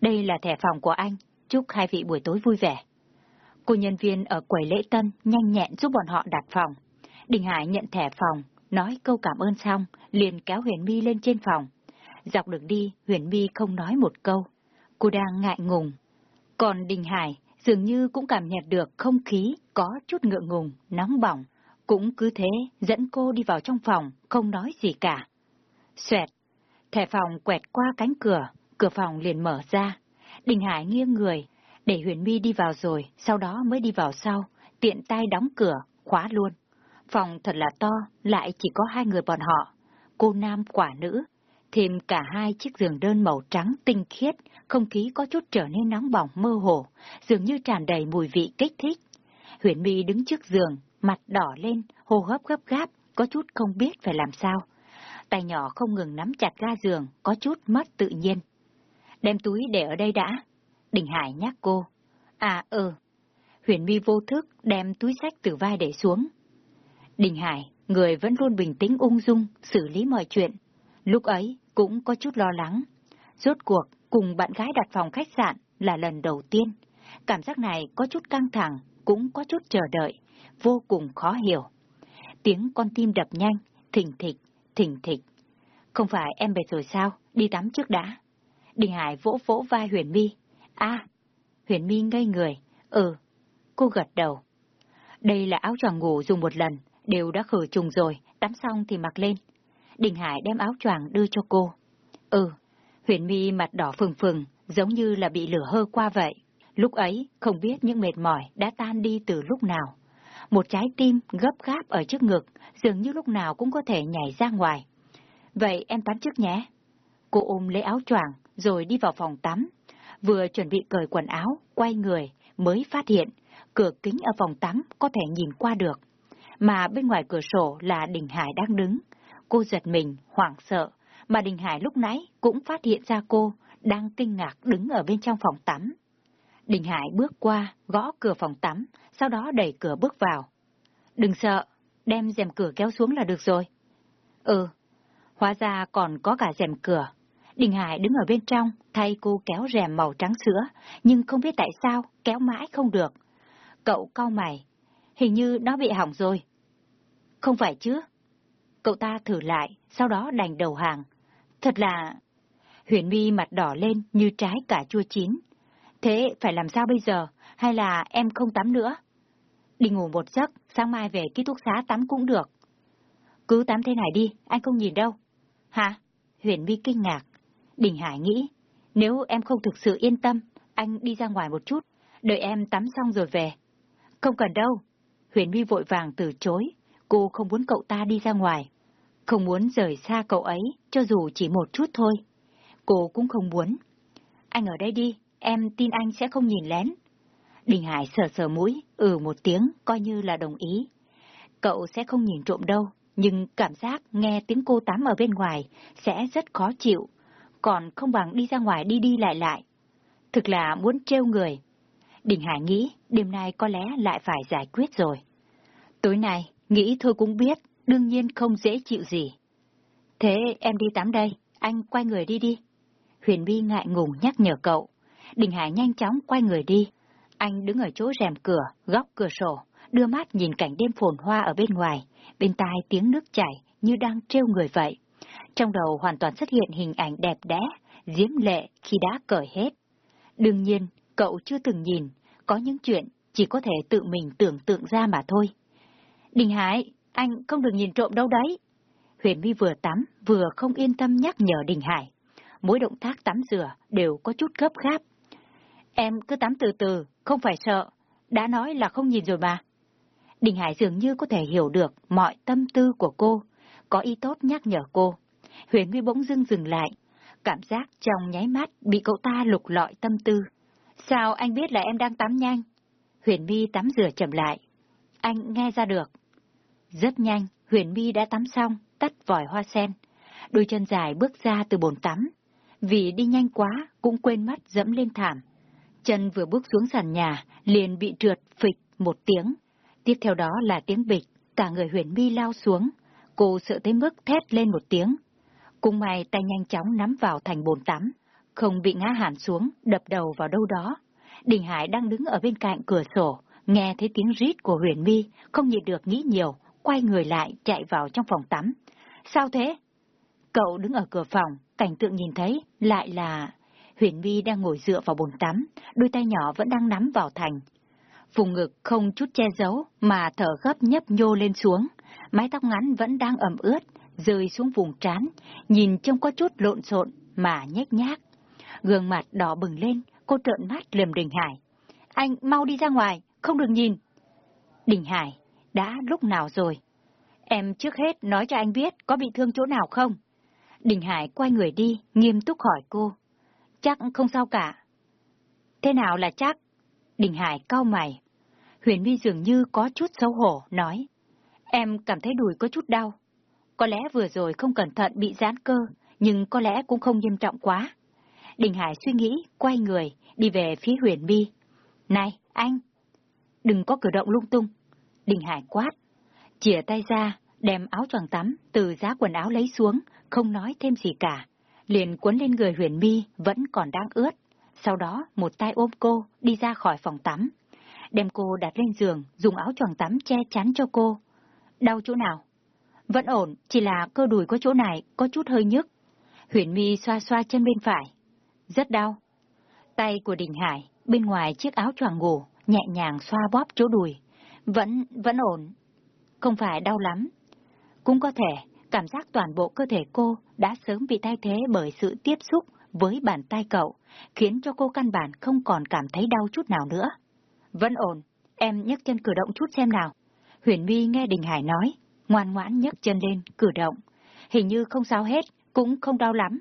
Đây là thẻ phòng của anh, chúc hai vị buổi tối vui vẻ. Cô nhân viên ở quầy lễ tân nhanh nhẹn giúp bọn họ đặt phòng. Đình Hải nhận thẻ phòng, nói câu cảm ơn xong, liền kéo Huyền Mi lên trên phòng. Dọc đường đi, Huyền Mi không nói một câu. Cô đang ngại ngùng. Còn Đình Hải dường như cũng cảm nhận được không khí có chút ngượng ngùng, nóng bỏng. Cũng cứ thế, dẫn cô đi vào trong phòng, không nói gì cả. Xoẹt, thẻ phòng quẹt qua cánh cửa, cửa phòng liền mở ra. Đình Hải nghiêng người, để Huyền My đi vào rồi, sau đó mới đi vào sau, tiện tay đóng cửa, khóa luôn. Phòng thật là to, lại chỉ có hai người bọn họ, cô nam quả nữ, thêm cả hai chiếc giường đơn màu trắng tinh khiết, không khí có chút trở nên nóng bỏng mơ hồ, dường như tràn đầy mùi vị kích thích. Huyền My đứng trước giường, mặt đỏ lên, hô hấp gấp gáp, có chút không biết phải làm sao. Tay nhỏ không ngừng nắm chặt ga giường, có chút mất tự nhiên. Đem túi để ở đây đã. Đình Hải nhắc cô. À ừ. Huyền My vô thức đem túi sách từ vai để xuống. Đình Hải, người vẫn luôn bình tĩnh ung dung, xử lý mọi chuyện. Lúc ấy cũng có chút lo lắng. Rốt cuộc, cùng bạn gái đặt phòng khách sạn là lần đầu tiên. Cảm giác này có chút căng thẳng, cũng có chút chờ đợi, vô cùng khó hiểu. Tiếng con tim đập nhanh, thình thịch, thình thịch. Không phải em về rồi sao, đi tắm trước đã. Đình Hải vỗ vỗ vai Huyền My. À, Huyền My ngây người. Ừ, cô gật đầu. Đây là áo choàng ngủ dùng một lần, đều đã khử trùng rồi, tắm xong thì mặc lên. Đình Hải đem áo choàng đưa cho cô. Ừ, Huyền My mặt đỏ phừng phừng, giống như là bị lửa hơ qua vậy. Lúc ấy, không biết những mệt mỏi đã tan đi từ lúc nào. Một trái tim gấp gáp ở trước ngực, dường như lúc nào cũng có thể nhảy ra ngoài. Vậy em tắm trước nhé. Cô ôm lấy áo choàng, rồi đi vào phòng tắm. Vừa chuẩn bị cởi quần áo, quay người, mới phát hiện, cửa kính ở phòng tắm có thể nhìn qua được. Mà bên ngoài cửa sổ là Đình Hải đang đứng. Cô giật mình, hoảng sợ, mà Đình Hải lúc nãy cũng phát hiện ra cô đang kinh ngạc đứng ở bên trong phòng tắm. Đình Hải bước qua, gõ cửa phòng tắm, sau đó đẩy cửa bước vào. Đừng sợ, đem rèm cửa kéo xuống là được rồi. Ừ, hóa ra còn có cả rèm cửa. Đình Hải đứng ở bên trong, thay cô kéo rèm màu trắng sữa, nhưng không biết tại sao kéo mãi không được. Cậu cau mày, hình như nó bị hỏng rồi. Không phải chứ? Cậu ta thử lại, sau đó đành đầu hàng. Thật là... Huyền My mặt đỏ lên như trái cả chua chín. Thế phải làm sao bây giờ? Hay là em không tắm nữa? Đi ngủ một giấc, sáng mai về ký túc xá tắm cũng được. Cứ tắm thế này đi, anh không nhìn đâu. Hả? Huyền My kinh ngạc. Đình Hải nghĩ, nếu em không thực sự yên tâm, anh đi ra ngoài một chút, đợi em tắm xong rồi về. Không cần đâu. Huyền My vội vàng từ chối, cô không muốn cậu ta đi ra ngoài. Không muốn rời xa cậu ấy, cho dù chỉ một chút thôi. Cô cũng không muốn. Anh ở đây đi, em tin anh sẽ không nhìn lén. Đình Hải sờ sờ mũi, ừ một tiếng, coi như là đồng ý. Cậu sẽ không nhìn trộm đâu, nhưng cảm giác nghe tiếng cô tắm ở bên ngoài sẽ rất khó chịu, còn không bằng đi ra ngoài đi đi lại lại. Thực là muốn trêu người. Đình Hải nghĩ đêm nay có lẽ lại phải giải quyết rồi. Tối nay, nghĩ thôi cũng biết, đương nhiên không dễ chịu gì. Thế em đi tắm đây, anh quay người đi đi. Huyền Vi ngại ngùng nhắc nhở cậu. Đình Hải nhanh chóng quay người đi. Anh đứng ở chỗ rèm cửa, góc cửa sổ, đưa mắt nhìn cảnh đêm phồn hoa ở bên ngoài, bên tai tiếng nước chảy như đang trêu người vậy. Trong đầu hoàn toàn xuất hiện hình ảnh đẹp đẽ, diễm lệ khi đã cởi hết. Đương nhiên, cậu chưa từng nhìn, có những chuyện chỉ có thể tự mình tưởng tượng ra mà thôi. Đình Hải, anh không được nhìn trộm đâu đấy. Huyền My vừa tắm, vừa không yên tâm nhắc nhở Đình Hải. Mỗi động tác tắm rửa đều có chút gấp gáp. Em cứ tắm từ từ, không phải sợ. Đã nói là không nhìn rồi mà. Đình Hải dường như có thể hiểu được mọi tâm tư của cô, có ý tốt nhắc nhở cô. Huyền Nguy bỗng dưng dừng lại, cảm giác trong nháy mắt bị cậu ta lục lọi tâm tư. Sao anh biết là em đang tắm nhanh? Huyền My tắm rửa chậm lại. Anh nghe ra được. Rất nhanh, Huyền My đã tắm xong, tắt vòi hoa sen. Đôi chân dài bước ra từ bồn tắm. Vì đi nhanh quá, cũng quên mất dẫm lên thảm. Chân vừa bước xuống sàn nhà, liền bị trượt phịch một tiếng. Tiếp theo đó là tiếng bịch, cả người Huyền mi lao xuống. Cô sợ tới mức thét lên một tiếng. cung mày tay nhanh chóng nắm vào thành bồn tắm, không bị ngã hẳn xuống, đập đầu vào đâu đó. Đình Hải đang đứng ở bên cạnh cửa sổ, nghe thấy tiếng rít của Huyền mi, không nhịn được nghĩ nhiều, quay người lại chạy vào trong phòng tắm. Sao thế? Cậu đứng ở cửa phòng, cảnh tượng nhìn thấy lại là Huyền Vi đang ngồi dựa vào bồn tắm, đôi tay nhỏ vẫn đang nắm vào thành. Vùng ngực không chút che giấu mà thở gấp nhấp nhô lên xuống, mái tóc ngắn vẫn đang ẩm ướt, rơi xuống vùng trán, nhìn trông có chút lộn xộn mà nhếch nhác. Gương mặt đỏ bừng lên, cô trợn mắt lườm Đình Hải. Anh mau đi ra ngoài, không được nhìn. Đình Hải, đã lúc nào rồi? Em trước hết nói cho anh biết có bị thương chỗ nào không? Đình Hải quay người đi, nghiêm túc hỏi cô. Chắc không sao cả. Thế nào là chắc? Đình Hải cau mày. Huyền My dường như có chút xấu hổ, nói. Em cảm thấy đùi có chút đau. Có lẽ vừa rồi không cẩn thận bị giãn cơ, nhưng có lẽ cũng không nghiêm trọng quá. Đình Hải suy nghĩ, quay người, đi về phía Huyền My. Này, anh! Đừng có cử động lung tung. Đình Hải quát. Chìa tay ra, đem áo choàng tắm từ giá quần áo lấy xuống, không nói thêm gì cả. Liền cuốn lên người Huyền Mi vẫn còn đang ướt. Sau đó một tay ôm cô đi ra khỏi phòng tắm. Đem cô đặt lên giường, dùng áo choàng tắm che chắn cho cô. Đau chỗ nào? Vẫn ổn, chỉ là cơ đùi có chỗ này có chút hơi nhức. Huyền Mi xoa xoa chân bên phải. Rất đau. Tay của Đình Hải, bên ngoài chiếc áo choàng ngủ, nhẹ nhàng xoa bóp chỗ đùi. Vẫn, vẫn ổn. Không phải đau lắm. Cũng có thể, cảm giác toàn bộ cơ thể cô đã sớm bị thay thế bởi sự tiếp xúc với bàn tay cậu, khiến cho cô căn bản không còn cảm thấy đau chút nào nữa. Vẫn ổn, em nhấc chân cử động chút xem nào. Huyền My nghe Đình Hải nói, ngoan ngoãn nhấc chân lên, cử động. Hình như không sao hết, cũng không đau lắm.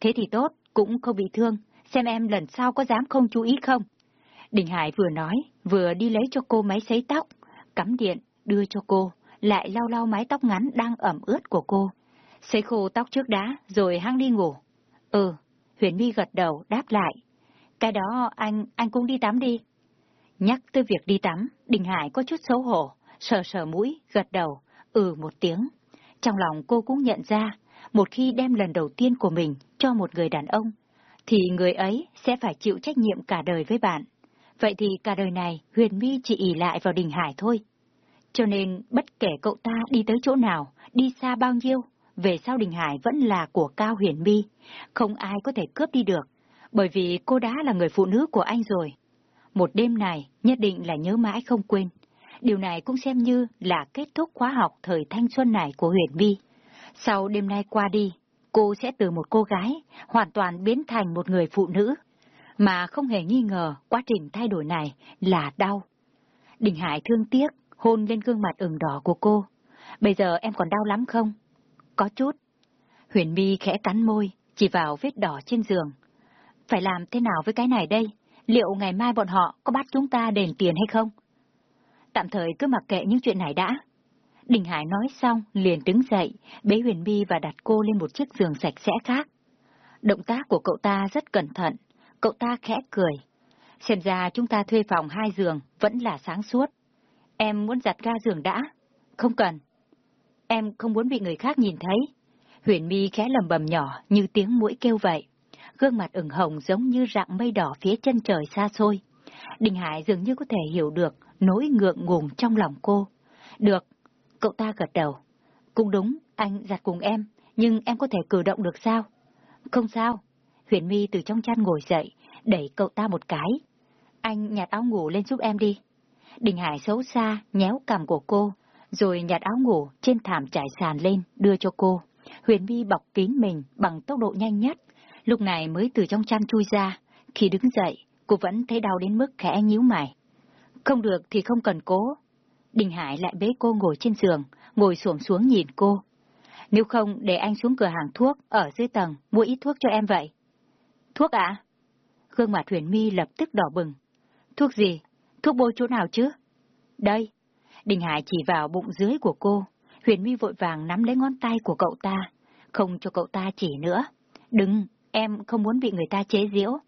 Thế thì tốt, cũng không bị thương, xem em lần sau có dám không chú ý không. Đình Hải vừa nói, vừa đi lấy cho cô máy sấy tóc, cắm điện, đưa cho cô, lại lau lau mái tóc ngắn đang ẩm ướt của cô. xấy khô tóc trước đá, rồi hăng đi ngủ. Ừ, Huyền My gật đầu, đáp lại. Cái đó anh, anh cũng đi tắm đi. Nhắc tới việc đi tắm, Đình Hải có chút xấu hổ, sờ sờ mũi, gật đầu, ừ một tiếng. Trong lòng cô cũng nhận ra, một khi đem lần đầu tiên của mình cho một người đàn ông, thì người ấy sẽ phải chịu trách nhiệm cả đời với bạn. Vậy thì cả đời này Huyền My chỉ ỉ lại vào Đình Hải thôi. Cho nên bất kể cậu ta đi tới chỗ nào, đi xa bao nhiêu, về sau Đình Hải vẫn là của Cao Huyền My, không ai có thể cướp đi được, bởi vì cô đã là người phụ nữ của anh rồi. Một đêm này nhất định là nhớ mãi không quên. Điều này cũng xem như là kết thúc khóa học thời thanh xuân này của Huyền My. Sau đêm nay qua đi, cô sẽ từ một cô gái hoàn toàn biến thành một người phụ nữ, mà không hề nghi ngờ quá trình thay đổi này là đau. Đình Hải thương tiếc, hôn lên gương mặt ửng đỏ của cô. Bây giờ em còn đau lắm không? Có chút. Huyền My khẽ cắn môi, chỉ vào vết đỏ trên giường. Phải làm thế nào với cái này đây? Liệu ngày mai bọn họ có bắt chúng ta đền tiền hay không? Tạm thời cứ mặc kệ những chuyện này đã. Đình Hải nói xong, liền đứng dậy, bế Huyền My và đặt cô lên một chiếc giường sạch sẽ khác. Động tác của cậu ta rất cẩn thận, cậu ta khẽ cười. Xem ra chúng ta thuê phòng hai giường vẫn là sáng suốt. Em muốn giặt ga giường đã? Không cần. Em không muốn bị người khác nhìn thấy. Huyền My khẽ lầm bầm nhỏ như tiếng mũi kêu vậy. Gương mặt ửng hồng giống như rạng mây đỏ phía chân trời xa xôi. Đình Hải dường như có thể hiểu được nỗi ngượng ngùng trong lòng cô. Được, cậu ta gật đầu. Cũng đúng, anh giặt cùng em, nhưng em có thể cử động được sao? Không sao. Huyền My từ trong chăn ngồi dậy, đẩy cậu ta một cái. Anh nhặt áo ngủ lên giúp em đi. Đình Hải xấu xa, nhéo cằm của cô, rồi nhặt áo ngủ trên thảm trải sàn lên, đưa cho cô. Huyền Vi bọc kín mình bằng tốc độ nhanh nhất, lúc này mới từ trong chăn chui ra. Khi đứng dậy, cô vẫn thấy đau đến mức khẽ nhíu mày. Không được thì không cần cố. Đình Hải lại bế cô ngồi trên giường, ngồi xổm xuống nhìn cô. Nếu không, để anh xuống cửa hàng thuốc ở dưới tầng, mua ít thuốc cho em vậy. Thuốc ạ? À? Gương mặt Huyền Mi lập tức đỏ bừng. Thuốc gì? Thuốc bôi chỗ nào chứ? Đây. Đình Hải chỉ vào bụng dưới của cô. Huyền My vội vàng nắm lấy ngón tay của cậu ta, không cho cậu ta chỉ nữa. Đừng, em không muốn bị người ta chế giễu.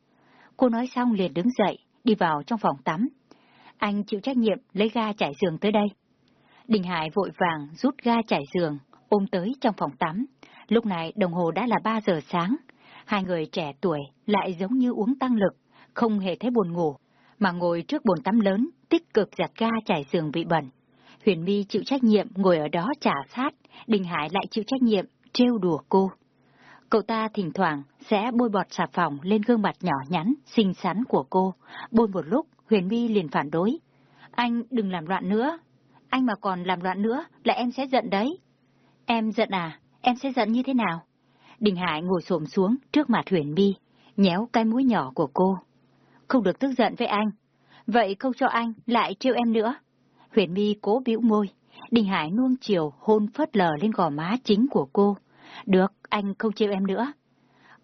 Cô nói xong liền đứng dậy, đi vào trong phòng tắm. Anh chịu trách nhiệm lấy ga trải giường tới đây. Đình Hải vội vàng rút ga trải giường, ôm tới trong phòng tắm. Lúc này đồng hồ đã là 3 giờ sáng. Hai người trẻ tuổi lại giống như uống tăng lực, không hề thấy buồn ngủ, mà ngồi trước bồn tắm lớn, tích cực giặt ga trải giường bị bẩn. Huyền My chịu trách nhiệm ngồi ở đó trả sát, Đình Hải lại chịu trách nhiệm trêu đùa cô. Cậu ta thỉnh thoảng sẽ bôi bọt xà phòng lên gương mặt nhỏ nhắn, xinh xắn của cô. Bôi một lúc, Huyền My liền phản đối. Anh đừng làm loạn nữa. Anh mà còn làm loạn nữa là em sẽ giận đấy. Em giận à? Em sẽ giận như thế nào? Đình Hải ngồi xổm xuống trước mặt Huyền My, nhéo cái mũi nhỏ của cô. Không được tức giận với anh. Vậy không cho anh lại trêu em nữa. Huyền My cố bĩu môi. Đình Hải nuông chiều hôn phớt lờ lên gò má chính của cô. Được, anh không trêu em nữa.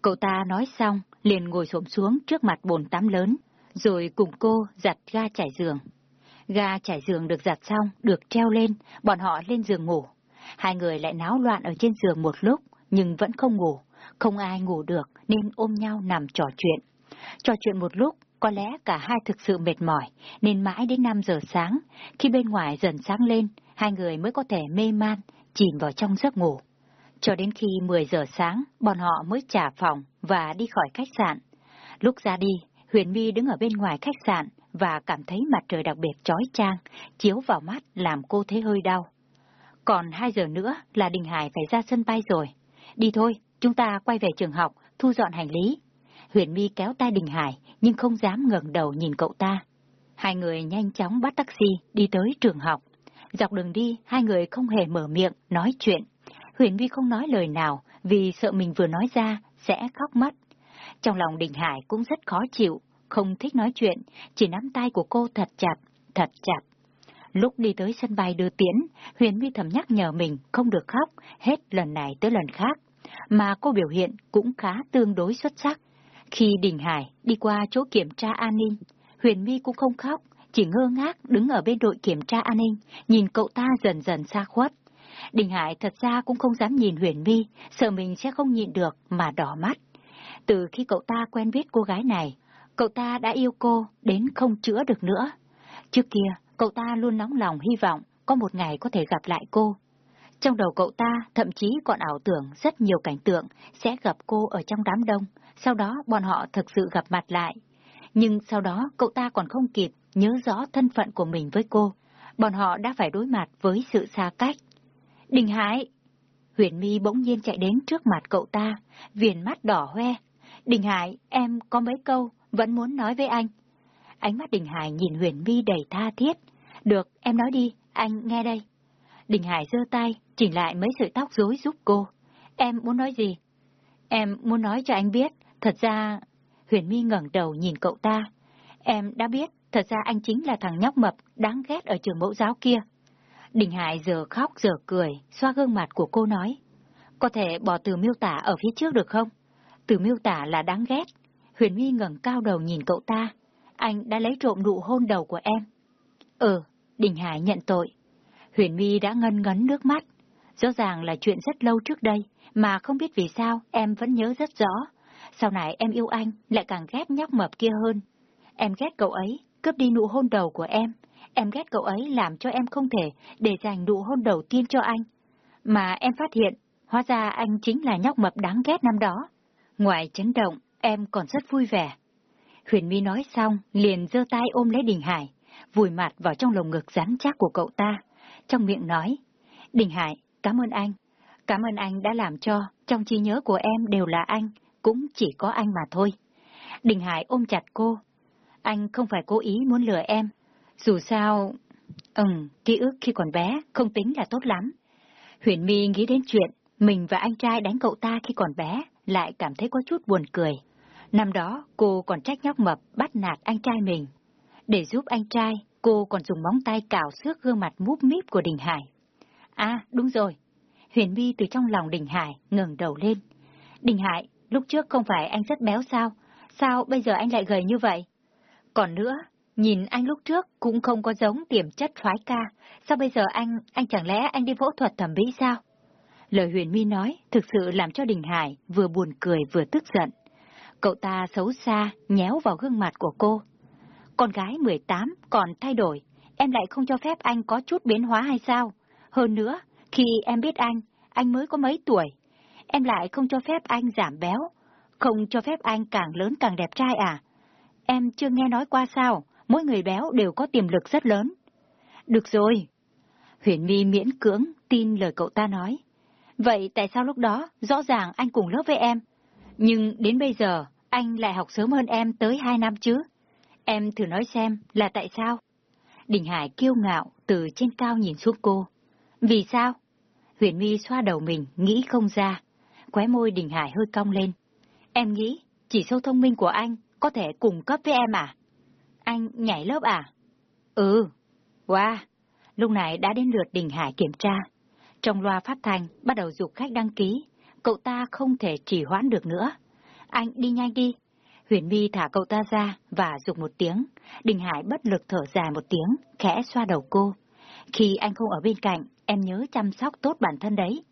Cậu ta nói xong, liền ngồi xổm xuống trước mặt bồn tắm lớn, rồi cùng cô giặt ga trải giường. Ga trải giường được giặt xong, được treo lên, bọn họ lên giường ngủ. Hai người lại náo loạn ở trên giường một lúc, nhưng vẫn không ngủ. Không ai ngủ được nên ôm nhau nằm trò chuyện. Trò chuyện một lúc, có lẽ cả hai thực sự mệt mỏi, nên mãi đến 5 giờ sáng, khi bên ngoài dần sáng lên, hai người mới có thể mê man, chìm vào trong giấc ngủ. Cho đến khi 10 giờ sáng, bọn họ mới trả phòng và đi khỏi khách sạn. Lúc ra đi, Huyền My đứng ở bên ngoài khách sạn và cảm thấy mặt trời đặc biệt chói chang, chiếu vào mắt làm cô thấy hơi đau. Còn 2 giờ nữa là Đình Hải phải ra sân bay rồi. Đi thôi, chúng ta quay về trường học, thu dọn hành lý. Huyền My kéo tay Đình Hải, nhưng không dám ngẩng đầu nhìn cậu ta. Hai người nhanh chóng bắt taxi đi tới trường học. Dọc đường đi, hai người không hề mở miệng, nói chuyện. Huyền My không nói lời nào vì sợ mình vừa nói ra sẽ khóc mất. Trong lòng Đình Hải cũng rất khó chịu, không thích nói chuyện, chỉ nắm tay của cô thật chặt, thật chặt. Lúc đi tới sân bay đưa tiễn, Huyền My thầm nhắc nhở mình không được khóc, hết lần này tới lần khác. Mà cô biểu hiện cũng khá tương đối xuất sắc. Khi Đình Hải đi qua chỗ kiểm tra an ninh, Huyền My cũng không khóc, chỉ ngơ ngác đứng ở bên đội kiểm tra an ninh, nhìn cậu ta dần dần xa khuất. Đình Hải thật ra cũng không dám nhìn Huyền My, sợ mình sẽ không nhịn được mà đỏ mắt. Từ khi cậu ta quen biết cô gái này, cậu ta đã yêu cô đến không chữa được nữa. Trước kia, cậu ta luôn nóng lòng hy vọng có một ngày có thể gặp lại cô. Trong đầu cậu ta thậm chí còn ảo tưởng rất nhiều cảnh tượng sẽ gặp cô ở trong đám đông, sau đó bọn họ thực sự gặp mặt lại. Nhưng sau đó cậu ta còn không kịp nhớ rõ thân phận của mình với cô. Bọn họ đã phải đối mặt với sự xa cách. Đình Hải! Huyền My bỗng nhiên chạy đến trước mặt cậu ta, viền mắt đỏ hoe. Đình Hải, em có mấy câu, vẫn muốn nói với anh. Ánh mắt Đình Hải nhìn Huyền My đầy tha thiết. Được, em nói đi, anh nghe đây. Đình Hải giơ tay, chỉnh lại mấy sợi tóc rối giúp cô. Em muốn nói gì? Em muốn nói cho anh biết, thật ra... Huyền My ngẩng đầu nhìn cậu ta. Em đã biết, thật ra anh chính là thằng nhóc mập, đáng ghét ở trường mẫu giáo kia. Đình Hải giờ khóc giờ cười, xoa gương mặt của cô nói. Có thể bỏ từ miêu tả ở phía trước được không? Từ miêu tả là đáng ghét. Huyền My ngẩng cao đầu nhìn cậu ta. Anh đã lấy trộm nụ hôn đầu của em. Ừ, Đình Hải nhận tội. Huyền My đã ngân ngấn nước mắt. Rõ ràng là chuyện rất lâu trước đây, mà không biết vì sao em vẫn nhớ rất rõ. Sau này em yêu anh, lại càng ghét nhóc mập kia hơn. Em ghét cậu ấy, cướp đi nụ hôn đầu của em. Em ghét cậu ấy làm cho em không thể để dành nụ hôn đầu tiên cho anh. Mà em phát hiện, hóa ra anh chính là nhóc mập đáng ghét năm đó. Ngoài chấn động, em còn rất vui vẻ. Huyền My nói xong, liền giơ tay ôm lấy Đình Hải, vùi mặt vào trong lồng ngực rắn chắc của cậu ta, trong miệng nói, Đình Hải, cảm ơn anh. Cảm ơn anh đã làm cho, trong trí nhớ của em đều là anh, cũng chỉ có anh mà thôi. Đình Hải ôm chặt cô. Anh không phải cố ý muốn lừa em. Dù sao... Ừm, ký ức khi còn bé không tính là tốt lắm. Huyền My nghĩ đến chuyện mình và anh trai đánh cậu ta khi còn bé, lại cảm thấy có chút buồn cười. Năm đó, cô còn trách nhóc mập bắt nạt anh trai mình. Để giúp anh trai, cô còn dùng móng tay cào xước gương mặt múp míp của Đình Hải. À, đúng rồi. Huyền My từ trong lòng Đình Hải ngẩng đầu lên. Đình Hải, lúc trước không phải anh rất béo sao? Sao bây giờ anh lại gầy như vậy? Còn nữa, nhìn anh lúc trước cũng không có giống tiềm chất phái ca. Sao bây giờ anh, anh chẳng lẽ anh đi phẫu thuật thẩm mỹ sao? Lời Huyền My nói thực sự làm cho Đình Hải vừa buồn cười vừa tức giận. Cậu ta xấu xa, nhéo vào gương mặt của cô. Con gái 18 còn thay đổi, em lại không cho phép anh có chút biến hóa hay sao? Hơn nữa, khi em biết anh, anh mới có mấy tuổi, em lại không cho phép anh giảm béo, không cho phép anh càng lớn càng đẹp trai à? Em chưa nghe nói qua sao, mỗi người béo đều có tiềm lực rất lớn. Được rồi. Huyền My miễn cưỡng tin lời cậu ta nói. Vậy tại sao lúc đó rõ ràng anh cùng lớp với em, nhưng đến bây giờ anh lại học sớm hơn em tới hai năm chứ? Em thử nói xem là tại sao? Đình Hải kiêu ngạo từ trên cao nhìn xuống cô. Vì sao? Huyền My xoa đầu mình, nghĩ không ra. Khóe môi Đình Hải hơi cong lên. Em nghĩ, chỉ số thông minh của anh có thể cùng cấp với em à? Anh nhảy lớp à? Ừ. Wow. Lúc này đã đến lượt Đình Hải kiểm tra. Trong loa phát thanh, bắt đầu dục khách đăng ký. Cậu ta không thể trì hoãn được nữa. Anh đi nhanh đi. Huyền My thả cậu ta ra và dục một tiếng. Đình Hải bất lực thở dài một tiếng, khẽ xoa đầu cô. Khi anh không ở bên cạnh, em nhớ chăm sóc tốt bản thân đấy.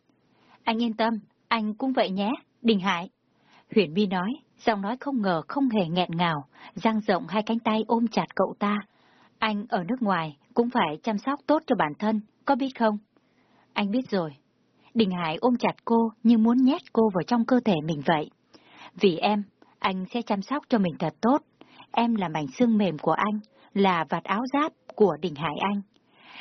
Anh yên tâm, anh cũng vậy nhé, Đình Hải. Huyền My nói, giọng nói không ngờ không hề nghẹn ngào, giang rộng hai cánh tay ôm chặt cậu ta. Anh ở nước ngoài cũng phải chăm sóc tốt cho bản thân, có biết không? Anh biết rồi. Đình Hải ôm chặt cô như muốn nhét cô vào trong cơ thể mình vậy. Vì em, anh sẽ chăm sóc cho mình thật tốt. Em là mảnh xương mềm của anh, là vạt áo giáp của Đình Hải anh.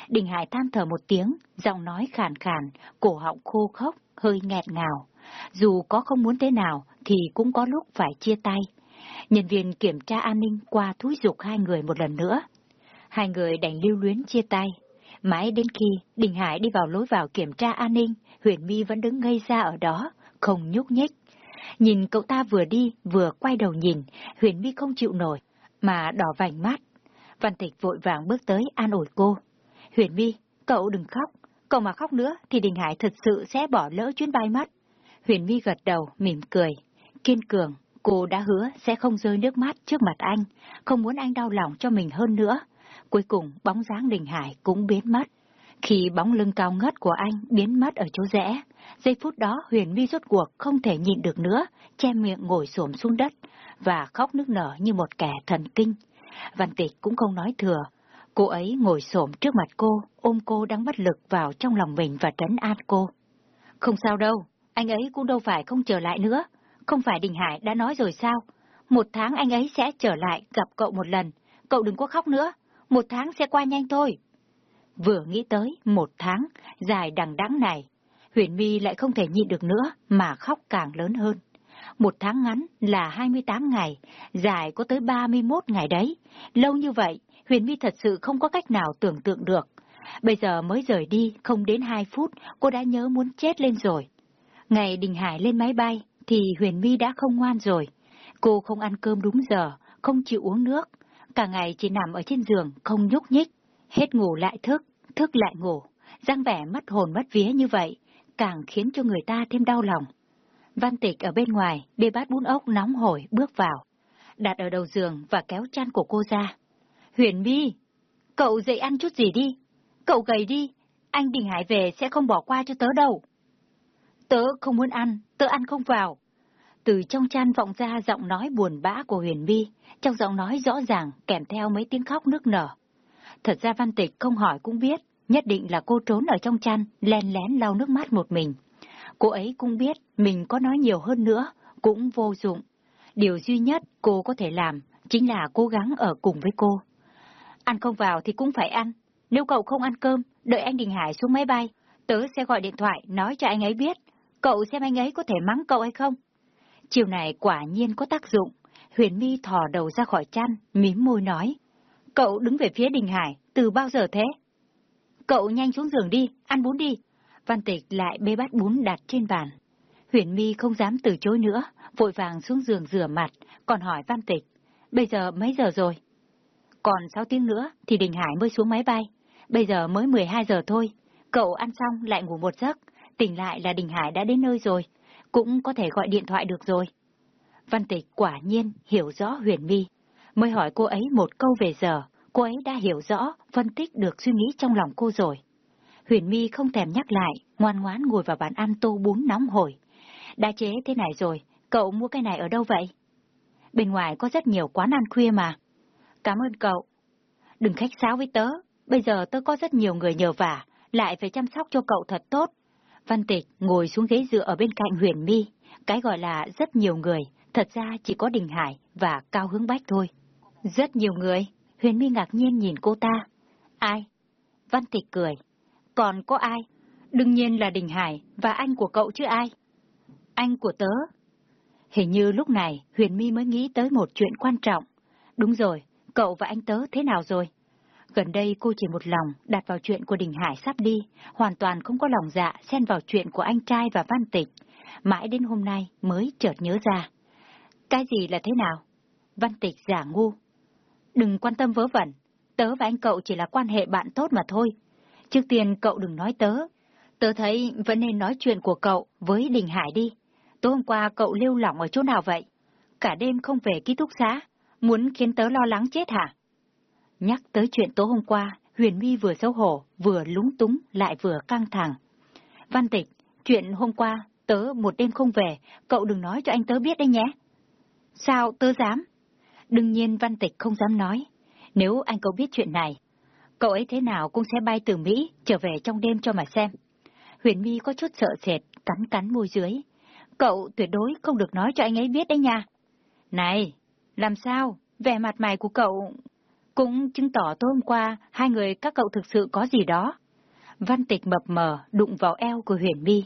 Đình Hải than thở một tiếng, giọng nói khàn khàn, cổ họng khô khốc, hơi nghẹt ngào. Dù có không muốn thế nào, thì cũng có lúc phải chia tay. Nhân viên kiểm tra an ninh qua thúi dục hai người một lần nữa. Hai người đành lưu luyến chia tay. Mãi đến khi Đình Hải đi vào lối vào kiểm tra an ninh, Huyền My vẫn đứng ngây ra ở đó, không nhúc nhích. Nhìn cậu ta vừa đi, vừa quay đầu nhìn, Huyền My không chịu nổi, mà đỏ vành mắt. Văn Tịch vội vàng bước tới an ủi cô. Huyền My, cậu đừng khóc, cậu mà khóc nữa thì Đình Hải thật sự sẽ bỏ lỡ chuyến bay mất. Huyền vi gật đầu, mỉm cười. Kiên cường, cô đã hứa sẽ không rơi nước mắt trước mặt anh, không muốn anh đau lòng cho mình hơn nữa. Cuối cùng, bóng dáng Đình Hải cũng biến mất. Khi bóng lưng cao ngất của anh biến mất ở chỗ rẽ, giây phút đó Huyền vi rốt cuộc không thể nhịn được nữa, che miệng ngồi xổm xuống đất và khóc nức nở như một kẻ thần kinh. Văn Tịch cũng không nói thừa. Cô ấy ngồi xổm trước mặt cô, ôm cô đang bất lực vào trong lòng mình và trấn an cô. Không sao đâu, anh ấy cũng đâu phải không trở lại nữa. Không phải Đình Hải đã nói rồi sao? Một tháng anh ấy sẽ trở lại gặp cậu một lần. Cậu đừng có khóc nữa. Một tháng sẽ qua nhanh thôi. Vừa nghĩ tới một tháng dài đằng đẵng này, Huyền My lại không thể nhịn được nữa mà khóc càng lớn hơn. Một tháng ngắn là 28 ngày, dài có tới 31 ngày đấy. Lâu như vậy, Huyền My thật sự không có cách nào tưởng tượng được. Bây giờ mới rời đi, không đến hai phút, cô đã nhớ muốn chết lên rồi. Ngày Đình Hải lên máy bay, thì Huyền My đã không ngoan rồi. Cô không ăn cơm đúng giờ, không chịu uống nước. Cả ngày chỉ nằm ở trên giường, không nhúc nhích. Hết ngủ lại thức, thức lại ngủ. dáng vẻ mất hồn mất vía như vậy, càng khiến cho người ta thêm đau lòng. Văn Tịch ở bên ngoài, bê bát bún ốc nóng hổi bước vào, đặt ở đầu giường và kéo chăn của cô ra. Huyền My, cậu dậy ăn chút gì đi, cậu gầy đi, anh Đình Hải về sẽ không bỏ qua cho tớ đâu. Tớ không muốn ăn, tớ ăn không vào. Từ trong chăn vọng ra giọng nói buồn bã của Huyền My, trong giọng nói rõ ràng kèm theo mấy tiếng khóc nức nở. Thật ra Văn Tịch không hỏi cũng biết, nhất định là cô trốn ở trong chăn, len lén lau nước mắt một mình. Cô ấy cũng biết mình có nói nhiều hơn nữa, cũng vô dụng. Điều duy nhất cô có thể làm chính là cố gắng ở cùng với cô. Ăn không vào thì cũng phải ăn. Nếu cậu không ăn cơm, đợi anh Đình Hải xuống máy bay, tớ sẽ gọi điện thoại nói cho anh ấy biết. Cậu xem anh ấy có thể mắng cậu hay không? Chiều này quả nhiên có tác dụng. Huyền My thò đầu ra khỏi chăn, mím môi nói. Cậu đứng về phía Đình Hải, từ bao giờ thế? Cậu nhanh xuống giường đi, ăn bún đi. Văn Tịch lại bê bát bún đặt trên bàn. Huyền My không dám từ chối nữa, vội vàng xuống giường rửa mặt, còn hỏi Văn Tịch. Bây giờ mấy giờ rồi? Còn 6 tiếng nữa thì Đình Hải mới xuống máy bay. Bây giờ mới 12 giờ thôi. Cậu ăn xong lại ngủ một giấc, tỉnh lại là Đình Hải đã đến nơi rồi, cũng có thể gọi điện thoại được rồi. Văn Tịch quả nhiên hiểu rõ Huyền My, mới hỏi cô ấy một câu về giờ, cô ấy đã hiểu rõ, phân tích được suy nghĩ trong lòng cô rồi. Huyền My không thèm nhắc lại, ngoan ngoãn ngồi vào bàn ăn tô bún nóng hổi. Đã chế thế này rồi, cậu mua cái này ở đâu vậy? Bên ngoài có rất nhiều quán ăn khuya mà. Cảm ơn cậu. Đừng khách sáo với tớ, bây giờ tớ có rất nhiều người nhờ vả, lại phải chăm sóc cho cậu thật tốt. Văn Tịch ngồi xuống ghế dựa ở bên cạnh Huyền mi. cái gọi là rất nhiều người, thật ra chỉ có Đình Hải và Cao Hướng Bách thôi. Rất nhiều người, Huyền mi ngạc nhiên nhìn cô ta. Ai? Văn Tịch cười. Còn có ai? Đương nhiên là Đình Hải và anh của cậu chứ ai? Anh của tớ. Hình như lúc này Huyền mi mới nghĩ tới một chuyện quan trọng. Đúng rồi, cậu và anh tớ thế nào rồi? Gần đây cô chỉ một lòng đặt vào chuyện của Đình Hải sắp đi, hoàn toàn không có lòng dạ xen vào chuyện của anh trai và Văn Tịch. Mãi đến hôm nay mới chợt nhớ ra. Cái gì là thế nào? Văn Tịch giả ngu. Đừng quan tâm vớ vẩn, tớ và anh cậu chỉ là quan hệ bạn tốt mà thôi. Trước tiên cậu đừng nói tớ. Tớ thấy vẫn nên nói chuyện của cậu với Đình Hải đi. Tối hôm qua cậu lưu lỏng ở chỗ nào vậy? cả đêm không về ký túc xá, muốn khiến tớ lo lắng chết hả? Nhắc tới chuyện tối hôm qua, Huyền My vừa xấu hổ, vừa lúng túng, lại vừa căng thẳng. Văn Tịch, chuyện hôm qua, tớ một đêm không về, cậu đừng nói cho anh tớ biết đấy nhé. Sao tớ dám? Đương nhiên Văn Tịch không dám nói. Nếu anh cậu biết chuyện này, cậu ấy thế nào cũng sẽ bay từ Mỹ trở về trong đêm cho mà xem. Huyền My có chút sợ sệt, cắn cắn môi dưới. Cậu tuyệt đối không được nói cho anh ấy biết đấy nha. Này, làm sao? Vẻ mặt mày của cậu cũng chứng tỏ tối hôm qua hai người các cậu thực sự có gì đó. Văn tịch mập mờ đụng vào eo của Huyền My.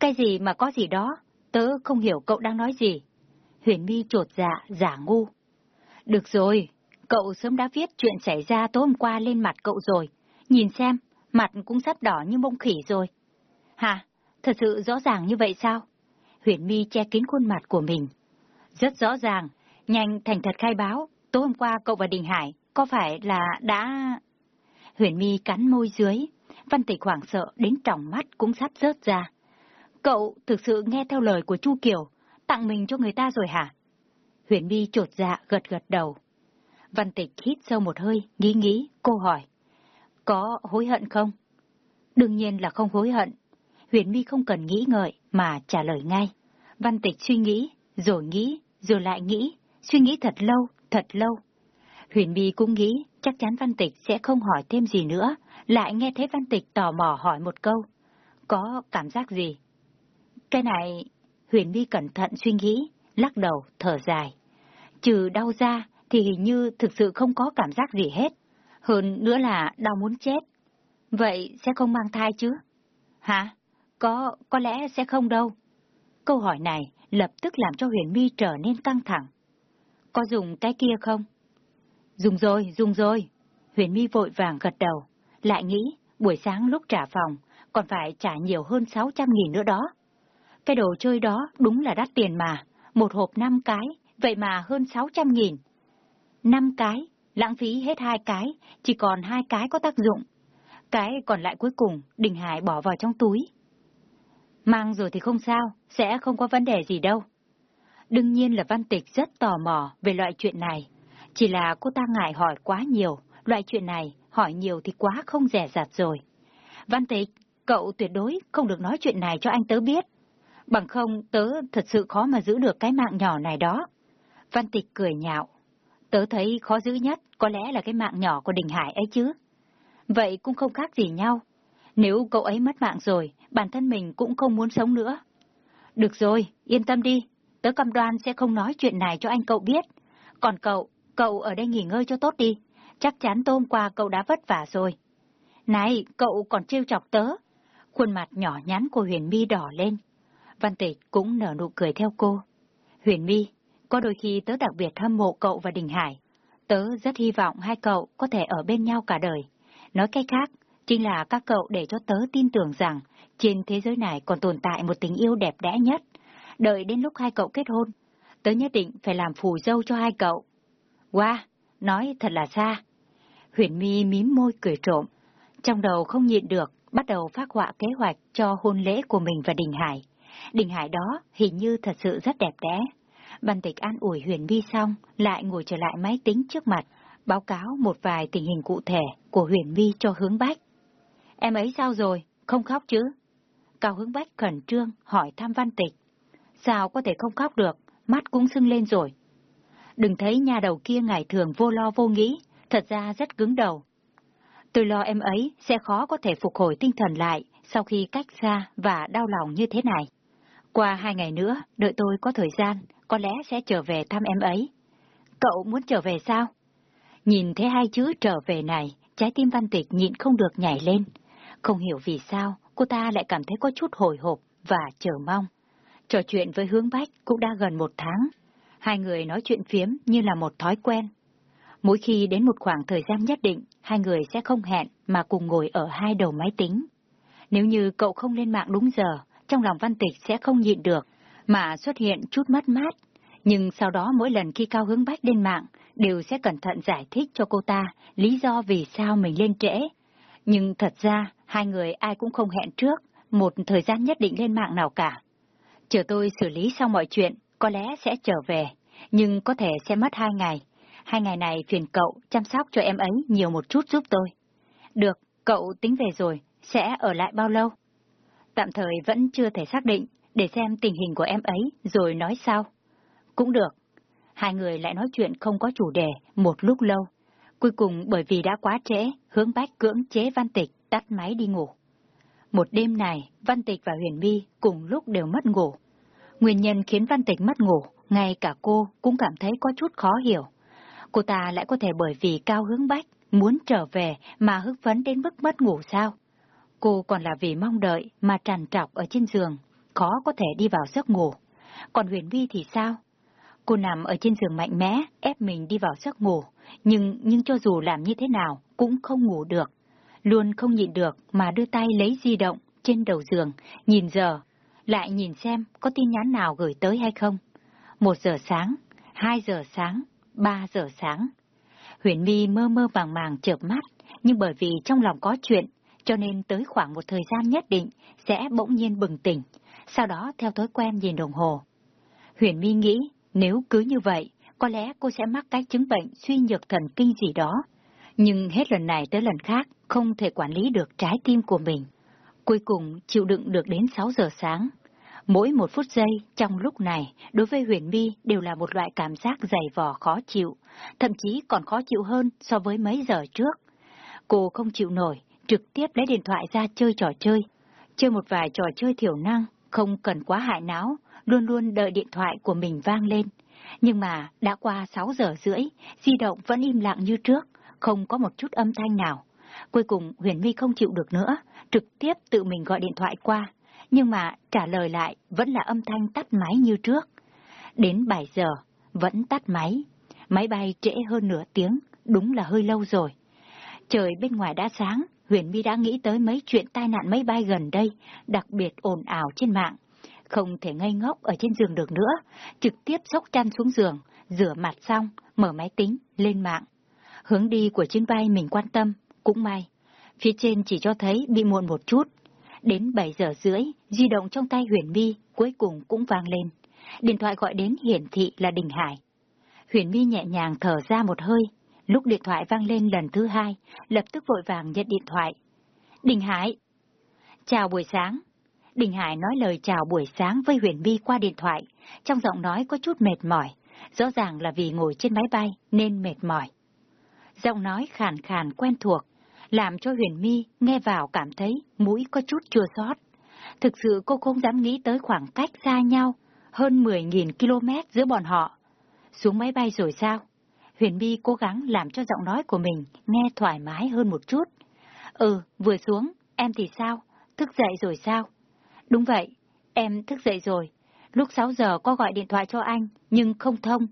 Cái gì mà có gì đó? Tớ không hiểu cậu đang nói gì. Huyền My trột dạ, giả ngu. Được rồi, cậu sớm đã viết chuyện xảy ra tối hôm qua lên mặt cậu rồi. Nhìn xem, mặt cũng sắp đỏ như mông khỉ rồi. Hả? Thật sự rõ ràng như vậy sao? Huyền My che kín khuôn mặt của mình. Rất rõ ràng, nhanh thành thật khai báo, tối hôm qua cậu và Đình Hải có phải là đã... Huyền My cắn môi dưới, Văn Tịch hoảng sợ đến tròng mắt cũng sắp rớt ra. Cậu thực sự nghe theo lời của Chu Kiều, tặng mình cho người ta rồi hả? Huyền My trột dạ gật gật đầu. Văn Tịch hít sâu một hơi, nghĩ nghĩ, cô hỏi. Có hối hận không? Đương nhiên là không hối hận. Huyền My không cần nghĩ ngợi mà trả lời ngay. Văn Tịch suy nghĩ, rồi nghĩ, rồi lại nghĩ, suy nghĩ thật lâu, thật lâu. Huyền My cũng nghĩ chắc chắn Văn Tịch sẽ không hỏi thêm gì nữa, lại nghe thấy Văn Tịch tò mò hỏi một câu. Có cảm giác gì? Cái này, Huyền My cẩn thận suy nghĩ, lắc đầu, thở dài. Trừ đau ra thì hình như thực sự không có cảm giác gì hết. Hơn nữa là đau muốn chết. Vậy sẽ không mang thai chứ? Hả? Có, có lẽ sẽ không đâu. Câu hỏi này lập tức làm cho Huyền My trở nên căng thẳng. Có dùng cái kia không? Dùng rồi, dùng rồi. Huyền My vội vàng gật đầu, lại nghĩ buổi sáng lúc trả phòng còn phải trả nhiều hơn 600 nghìn nữa đó. Cái đồ chơi đó đúng là đắt tiền mà, một hộp 5 cái, vậy mà hơn 600 nghìn. 5 cái, lãng phí hết hai cái, chỉ còn hai cái có tác dụng. Cái còn lại cuối cùng, Đình Hải bỏ vào trong túi. Mang rồi thì không sao, sẽ không có vấn đề gì đâu. Đương nhiên là Văn Tịch rất tò mò về loại chuyện này. Chỉ là cô ta ngại hỏi quá nhiều, loại chuyện này hỏi nhiều thì quá không rẻ rạt rồi. Văn Tịch, cậu tuyệt đối không được nói chuyện này cho anh tớ biết. Bằng không tớ thật sự khó mà giữ được cái mạng nhỏ này đó. Văn Tịch cười nhạo. Tớ thấy khó giữ nhất có lẽ là cái mạng nhỏ của Đình Hải ấy chứ. Vậy cũng không khác gì nhau. Nếu cậu ấy mất mạng rồi, bản thân mình cũng không muốn sống nữa. Được rồi, yên tâm đi, tớ cam đoan sẽ không nói chuyện này cho anh cậu biết. Còn cậu, cậu ở đây nghỉ ngơi cho tốt đi, chắc chắn tối hôm qua cậu đã vất vả rồi. Này, cậu còn trêu chọc tớ. Khuôn mặt nhỏ nhắn của Huyền My đỏ lên. Văn Tịch cũng nở nụ cười theo cô. Huyền My, có đôi khi tớ đặc biệt hâm mộ cậu và Đình Hải. Tớ rất hy vọng hai cậu có thể ở bên nhau cả đời. Nói cách khác, chính là các cậu để cho tớ tin tưởng rằng trên thế giới này còn tồn tại một tình yêu đẹp đẽ nhất. Đợi đến lúc hai cậu kết hôn, tớ nhất định phải làm phù dâu cho hai cậu. Wow, nói thật là xa. Huyền My mím môi cười trộm. Trong đầu không nhịn được, bắt đầu phát họa kế hoạch cho hôn lễ của mình và Đình Hải. Đình Hải đó hình như thật sự rất đẹp đẽ. Văn tịch an ủi Huyền My xong, lại ngồi trở lại máy tính trước mặt, báo cáo một vài tình hình cụ thể của Huyền My cho hướng bách. Em ấy sao rồi? Không khóc chứ? Cao hướng bách khẩn trương hỏi thăm văn tịch. Sao có thể không khóc được, mắt cũng sưng lên rồi. Đừng thấy nhà đầu kia ngày thường vô lo vô nghĩ, thật ra rất cứng đầu. Tôi lo em ấy sẽ khó có thể phục hồi tinh thần lại sau khi cách xa và đau lòng như thế này. Qua hai ngày nữa, đợi tôi có thời gian, có lẽ sẽ trở về thăm em ấy. Cậu muốn trở về sao? Nhìn thấy hai chữ trở về này, trái tim văn tịch nhịn không được nhảy lên. Không hiểu vì sao, cô ta lại cảm thấy có chút hồi hộp và chờ mong. Trò chuyện với hướng bách cũng đã gần một tháng. Hai người nói chuyện phiếm như là một thói quen. Mỗi khi đến một khoảng thời gian nhất định, hai người sẽ không hẹn mà cùng ngồi ở hai đầu máy tính. Nếu như cậu không lên mạng đúng giờ, trong lòng văn tịch sẽ không nhịn được, mà xuất hiện chút mất mát. Nhưng sau đó mỗi lần khi Cao Hướng Bách lên mạng, đều sẽ cẩn thận giải thích cho cô ta lý do vì sao mình lên trễ. Nhưng thật ra, hai người ai cũng không hẹn trước một thời gian nhất định lên mạng nào cả. Chờ tôi xử lý xong mọi chuyện, có lẽ sẽ trở về. nhưng có thể sẽ mất hai ngày. Hai ngày này phiền cậu chăm sóc cho em ấy nhiều một chút giúp tôi. Được, cậu tính về rồi, sẽ ở lại bao lâu? Tạm thời vẫn chưa thể xác định, để xem tình hình của em ấy rồi nói sao. Cũng được. Hai người lại nói chuyện không có chủ đề một lúc lâu. Cuối cùng bởi vì đã quá trễ, hướng bách cưỡng chế Văn Tịch tắt máy đi ngủ. Một đêm này, Văn Tịch và Huyền My cùng lúc đều mất ngủ. Nguyên nhân khiến Văn Tịch mất ngủ, ngay cả cô cũng cảm thấy có chút khó hiểu. Cô ta lại có thể bởi vì cao hướng bách, muốn trở về mà hức phấn đến mức mất ngủ sao? Cô còn là vì mong đợi mà trằn trọc ở trên giường, khó có thể đi vào giấc ngủ. Còn Huyền Vi thì sao? Cô nằm ở trên giường mạnh mẽ, ép mình đi vào giấc ngủ, nhưng nhưng cho dù làm như thế nào cũng không ngủ được. Luôn không nhịn được mà đưa tay lấy di động trên đầu giường, nhìn giờ, lại nhìn xem có tin nhắn nào gửi tới hay không. Một giờ sáng, hai giờ sáng, ba giờ sáng. Huyền My mơ mơ màng màng chợp mắt, nhưng bởi vì trong lòng có chuyện, cho nên tới khoảng một thời gian nhất định sẽ bỗng nhiên bừng tỉnh, sau đó theo thói quen nhìn đồng hồ. Huyền My nghĩ nếu cứ như vậy, có lẽ cô sẽ mắc cái chứng bệnh suy nhược thần kinh gì đó. Nhưng hết lần này tới lần khác, không thể quản lý được trái tim của mình. Cuối cùng chịu đựng được đến 6 giờ sáng. Mỗi một phút giây trong lúc này, đối với Huyền My đều là một loại cảm giác dày vò khó chịu, thậm chí còn khó chịu hơn so với mấy giờ trước. Cô không chịu nổi, trực tiếp lấy điện thoại ra chơi trò chơi. Chơi một vài trò chơi thiểu năng, không cần quá hại não, luôn luôn đợi điện thoại của mình vang lên. Nhưng mà đã qua 6 giờ rưỡi, di động vẫn im lặng như trước, không có một chút âm thanh nào. Cuối cùng Huyền My không chịu được nữa, trực tiếp tự mình gọi điện thoại qua, nhưng mà trả lời lại vẫn là âm thanh tắt máy như trước. Đến 7 giờ, vẫn tắt máy. Máy bay trễ hơn nửa tiếng, đúng là hơi lâu rồi. Trời bên ngoài đã sáng, Huyền My đã nghĩ tới mấy chuyện tai nạn máy bay gần đây, đặc biệt ồn ào trên mạng. Không thể ngây ngốc ở trên giường được nữa, trực tiếp xốc chăn xuống giường, rửa mặt xong, mở máy tính, lên mạng. Hướng đi của chuyến bay mình quan tâm, cũng may. Phía trên chỉ cho thấy bị muộn một chút. Đến 7 giờ rưỡi, di động trong tay Huyền My cuối cùng cũng vang lên. Điện thoại gọi đến hiển thị là Đình Hải. Huyền My nhẹ nhàng thở ra một hơi. Lúc điện thoại vang lên lần thứ hai, lập tức vội vàng nhận điện thoại. Đình Hải! Chào buổi sáng. Đình Hải nói lời chào buổi sáng với Huyền My qua điện thoại, trong giọng nói có chút mệt mỏi, rõ ràng là vì ngồi trên máy bay nên mệt mỏi. Giọng nói khàn khàn quen thuộc, làm cho Huyền Mi nghe vào cảm thấy mũi có chút chua xót. Thực sự cô không dám nghĩ tới khoảng cách xa nhau, hơn 10.000 km giữa bọn họ. Xuống máy bay rồi sao? Huyền Mi cố gắng làm cho giọng nói của mình nghe thoải mái hơn một chút. Ừ, vừa xuống, em thì sao? Thức dậy rồi sao? Đúng vậy, em thức dậy rồi. Lúc 6 giờ có gọi điện thoại cho anh, nhưng không thông.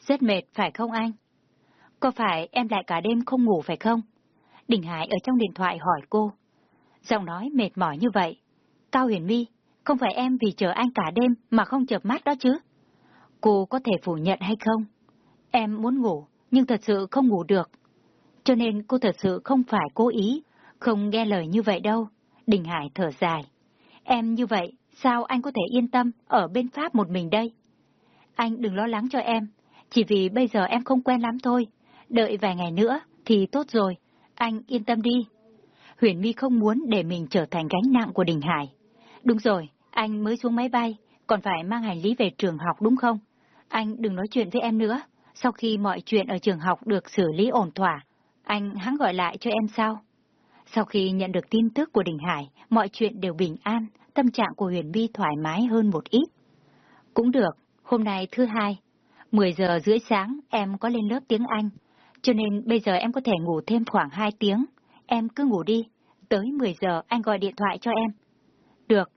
Rất mệt phải không anh? Có phải em lại cả đêm không ngủ phải không? Đình Hải ở trong điện thoại hỏi cô. Giọng nói mệt mỏi như vậy. Cao Huyền My, không phải em vì chờ anh cả đêm mà không chợp mắt đó chứ? Cô có thể phủ nhận hay không? Em muốn ngủ, nhưng thật sự không ngủ được. Cho nên cô thật sự không phải cố ý, không nghe lời như vậy đâu. Đình Hải thở dài. Em như vậy, sao anh có thể yên tâm ở bên Pháp một mình đây? Anh đừng lo lắng cho em, chỉ vì bây giờ em không quen lắm thôi. Đợi vài ngày nữa thì tốt rồi, anh yên tâm đi. Huyền My không muốn để mình trở thành gánh nặng của Đình Hải. Đúng rồi, anh mới xuống máy bay, còn phải mang hành lý về trường học đúng không? Anh đừng nói chuyện với em nữa. Sau khi mọi chuyện ở trường học được xử lý ổn thỏa, anh hắn gọi lại cho em sao? Sau khi nhận được tin tức của Đình Hải, mọi chuyện đều bình an, tâm trạng của Huyền My thoải mái hơn một ít. Cũng được, hôm nay thứ hai, 10 giờ rưỡi sáng em có lên lớp tiếng Anh, cho nên bây giờ em có thể ngủ thêm khoảng 2 tiếng. Em cứ ngủ đi, tới 10 giờ anh gọi điện thoại cho em. Được,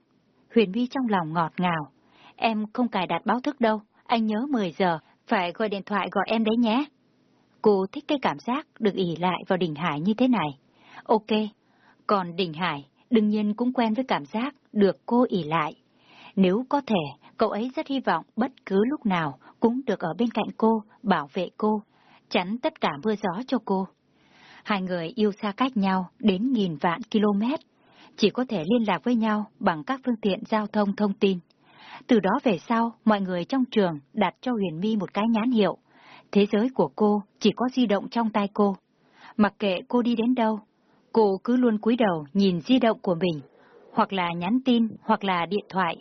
Huyền Vi trong lòng ngọt ngào. Em không cài đặt báo thức đâu, anh nhớ 10 giờ, phải gọi điện thoại gọi em đấy nhé. Cô thích cái cảm giác được ỉ lại vào Đình Hải như thế này. Ok, còn Đình Hải đương nhiên cũng quen với cảm giác được cô ỉ lại. Nếu có thể, cậu ấy rất hy vọng bất cứ lúc nào cũng được ở bên cạnh cô, bảo vệ cô, chắn tất cả mưa gió cho cô. Hai người yêu xa cách nhau đến nghìn vạn km, chỉ có thể liên lạc với nhau bằng các phương tiện giao thông thông tin. Từ đó về sau, mọi người trong trường đặt cho Huyền My một cái nhãn hiệu. Thế giới của cô chỉ có di động trong tay cô. Mặc kệ cô đi đến đâu, cô cứ luôn cúi đầu nhìn di động của mình, hoặc là nhắn tin, hoặc là điện thoại.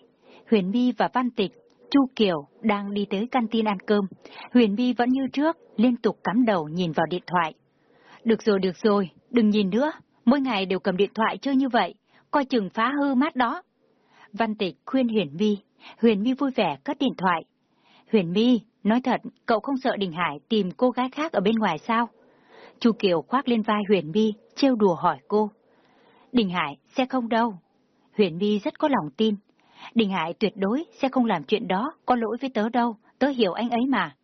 Huyền My và Văn Tịch, Chu Kiều đang đi tới canteen ăn cơm. Huyền My vẫn như trước, liên tục cắm đầu nhìn vào điện thoại. Được rồi, được rồi, đừng nhìn nữa, mỗi ngày đều cầm điện thoại chơi như vậy, coi chừng phá hư mắt đó. Văn Tịch khuyên Huyền My, Huyền My vui vẻ cất điện thoại. Huyền My, nói thật, cậu không sợ Đình Hải tìm cô gái khác ở bên ngoài sao? Chu Kiều khoác lên vai Huyền My, trêu đùa hỏi cô. Đình Hải sẽ không đâu. Huyền My rất có lòng tin. Đình Hải tuyệt đối sẽ không làm chuyện đó, có lỗi với tớ đâu, tớ hiểu anh ấy mà.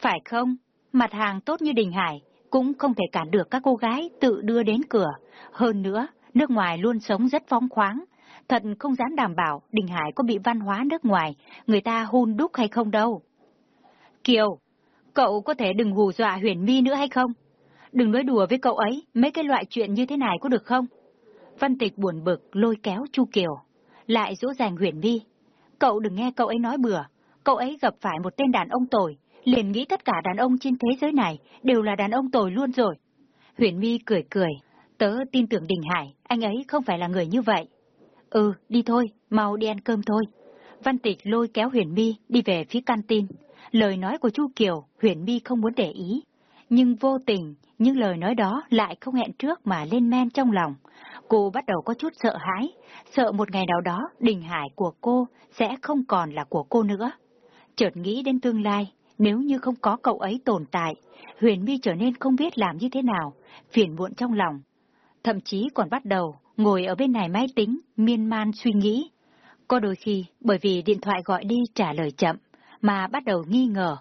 Phải không? Mặt hàng tốt như Đình Hải cũng không thể cản được các cô gái tự đưa đến cửa. Hơn nữa, nước ngoài luôn sống rất phóng khoáng. Thật không dám đảm bảo Đình Hải có bị văn hóa nước ngoài, người ta hôn đúc hay không đâu. Kiều, cậu có thể đừng hù dọa huyền mi nữa hay không? Đừng nói đùa với cậu ấy, mấy cái loại chuyện như thế này có được không? Văn tịch buồn bực lôi kéo Chu Kiều, lại dỗ dành huyền Vi, Cậu đừng nghe cậu ấy nói bừa, cậu ấy gặp phải một tên đàn ông tồi, liền nghĩ tất cả đàn ông trên thế giới này đều là đàn ông tồi luôn rồi. Huyền Vi cười cười, tớ tin tưởng Đình Hải, anh ấy không phải là người như vậy. Ừ, đi thôi, mau đi ăn cơm thôi. Văn Tịch lôi kéo Huyền Mi đi về phía canteen. Lời nói của Chu Kiều, Huyền Mi không muốn để ý. Nhưng vô tình, những lời nói đó lại không hẹn trước mà lên men trong lòng. Cô bắt đầu có chút sợ hãi, sợ một ngày nào đó đình hải của cô sẽ không còn là của cô nữa. Chợt nghĩ đến tương lai, nếu như không có cậu ấy tồn tại, Huyền My trở nên không biết làm như thế nào, phiền muộn trong lòng. Thậm chí còn bắt đầu ngồi ở bên này máy tính, miên man suy nghĩ. Có đôi khi, bởi vì điện thoại gọi đi trả lời chậm, mà bắt đầu nghi ngờ,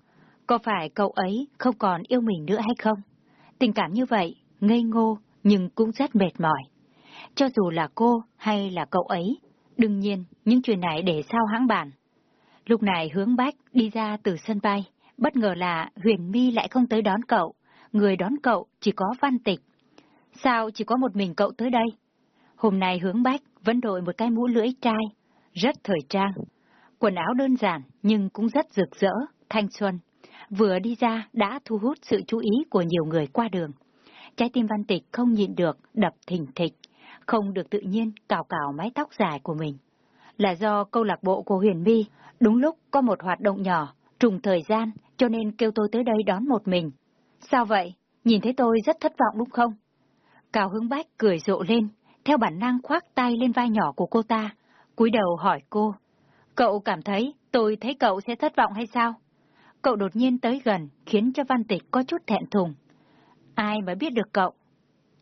có phải cậu ấy không còn yêu mình nữa hay không? Tình cảm như vậy, ngây ngô, nhưng cũng rất mệt mỏi. Cho dù là cô hay là cậu ấy, đương nhiên, những chuyện này để sau hãng bàn. Lúc này hướng bách đi ra từ sân bay, bất ngờ là Huyền My lại không tới đón cậu, người đón cậu chỉ có văn tịch. Sao chỉ có một mình cậu tới đây? Hôm nay hướng bách vẫn đội một cái mũ lưỡi trai, rất thời trang. Quần áo đơn giản nhưng cũng rất rực rỡ, thanh xuân. Vừa đi ra đã thu hút sự chú ý của nhiều người qua đường. Trái tim văn tịch không nhịn được, đập thình thịch, không được tự nhiên cào cào mái tóc dài của mình. Là do câu lạc bộ của Huyền My, đúng lúc có một hoạt động nhỏ, trùng thời gian, cho nên kêu tôi tới đây đón một mình. Sao vậy? Nhìn thấy tôi rất thất vọng đúng không? Cao Hướng Bách cười rộ lên, theo bản năng khoác tay lên vai nhỏ của cô ta, cúi đầu hỏi cô. Cậu cảm thấy tôi thấy cậu sẽ thất vọng hay sao? Cậu đột nhiên tới gần, khiến cho Văn Tịch có chút thẹn thùng. Ai mà biết được cậu?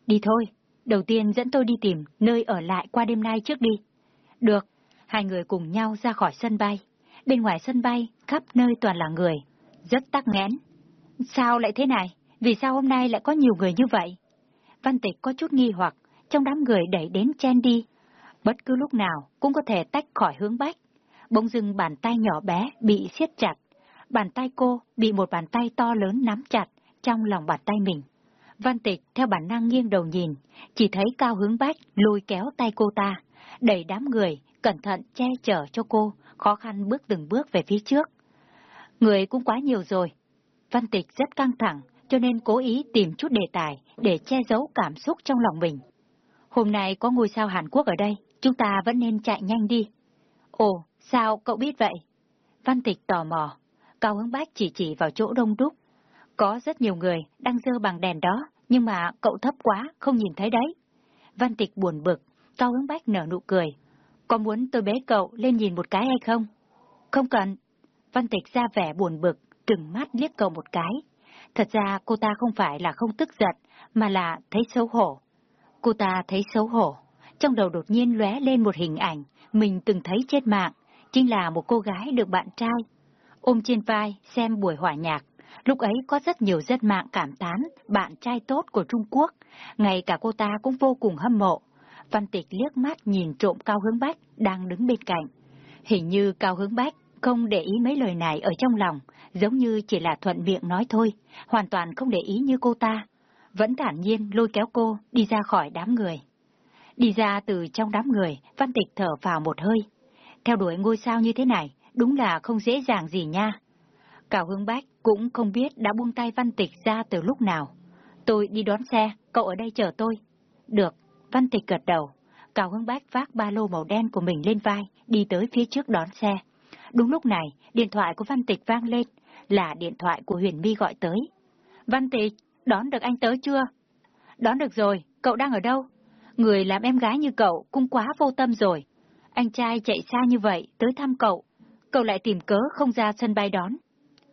Đi thôi, đầu tiên dẫn tôi đi tìm nơi ở lại qua đêm nay trước đi. Được, hai người cùng nhau ra khỏi sân bay. Bên ngoài sân bay, khắp nơi toàn là người, rất tắc nghẽn. Sao lại thế này? Vì sao hôm nay lại có nhiều người như vậy? Văn Tịch có chút nghi hoặc, trong đám người đẩy đến chen đi. Bất cứ lúc nào cũng có thể tách khỏi hướng bách. Bỗng dưng bàn tay nhỏ bé bị siết chặt. Bàn tay cô bị một bàn tay to lớn nắm chặt trong lòng bàn tay mình. Văn Tịch theo bản năng nghiêng đầu nhìn, chỉ thấy cao hướng bách lôi kéo tay cô ta, đẩy đám người, cẩn thận che chở cho cô, khó khăn bước từng bước về phía trước. Người cũng quá nhiều rồi. Văn Tịch rất căng thẳng, cho nên cố ý tìm chút đề tài để che giấu cảm xúc trong lòng mình. Hôm nay có ngôi sao Hàn Quốc ở đây, chúng ta vẫn nên chạy nhanh đi. Ồ, sao cậu biết vậy? Văn Tịch tò mò. Cao Hướng Bách chỉ chỉ vào chỗ đông đúc. Có rất nhiều người đang dơ bằng đèn đó, nhưng mà cậu thấp quá, không nhìn thấy đấy. Văn Tịch buồn bực, Cao Hướng Bách nở nụ cười. Có muốn tôi bế cậu lên nhìn một cái hay không? Không cần. Văn Tịch ra vẻ buồn bực, trừng mắt liếc cậu một cái. Thật ra cô ta không phải là không tức giận, mà là thấy xấu hổ. Cô ta thấy xấu hổ, trong đầu đột nhiên lóe lên một hình ảnh mình từng thấy trên mạng, chính là một cô gái được bạn trai. Ôm trên vai xem buổi hòa nhạc, lúc ấy có rất nhiều dân mạng cảm tán bạn trai tốt của Trung Quốc, ngay cả cô ta cũng vô cùng hâm mộ. Văn Tịch liếc mắt nhìn trộm Cao Hướng Bách đang đứng bên cạnh. Hình như Cao Hướng Bách không để ý mấy lời này ở trong lòng, giống như chỉ là thuận miệng nói thôi, hoàn toàn không để ý như cô ta vẫn thản nhiên lôi kéo cô đi ra khỏi đám người. Đi ra từ trong đám người, Văn Tịch thở vào một hơi. theo đuổi ngôi sao như thế này, đúng là không dễ dàng gì nha. Cảo Hương Bách cũng không biết đã buông tay Văn Tịch ra từ lúc nào. Tôi đi đón xe, cậu ở đây chờ tôi. Được, Văn Tịch gật đầu. Cảo Hương Bách vác ba lô màu đen của mình lên vai, đi tới phía trước đón xe. Đúng lúc này, điện thoại của Văn Tịch vang lên, là điện thoại của Huyền My gọi tới. Văn Tịch, đón được anh tới chưa? Đón được rồi, cậu đang ở đâu? Người làm em gái như cậu cũng quá vô tâm rồi. Anh trai chạy xa như vậy tới thăm cậu. Cậu lại tìm cớ không ra sân bay đón.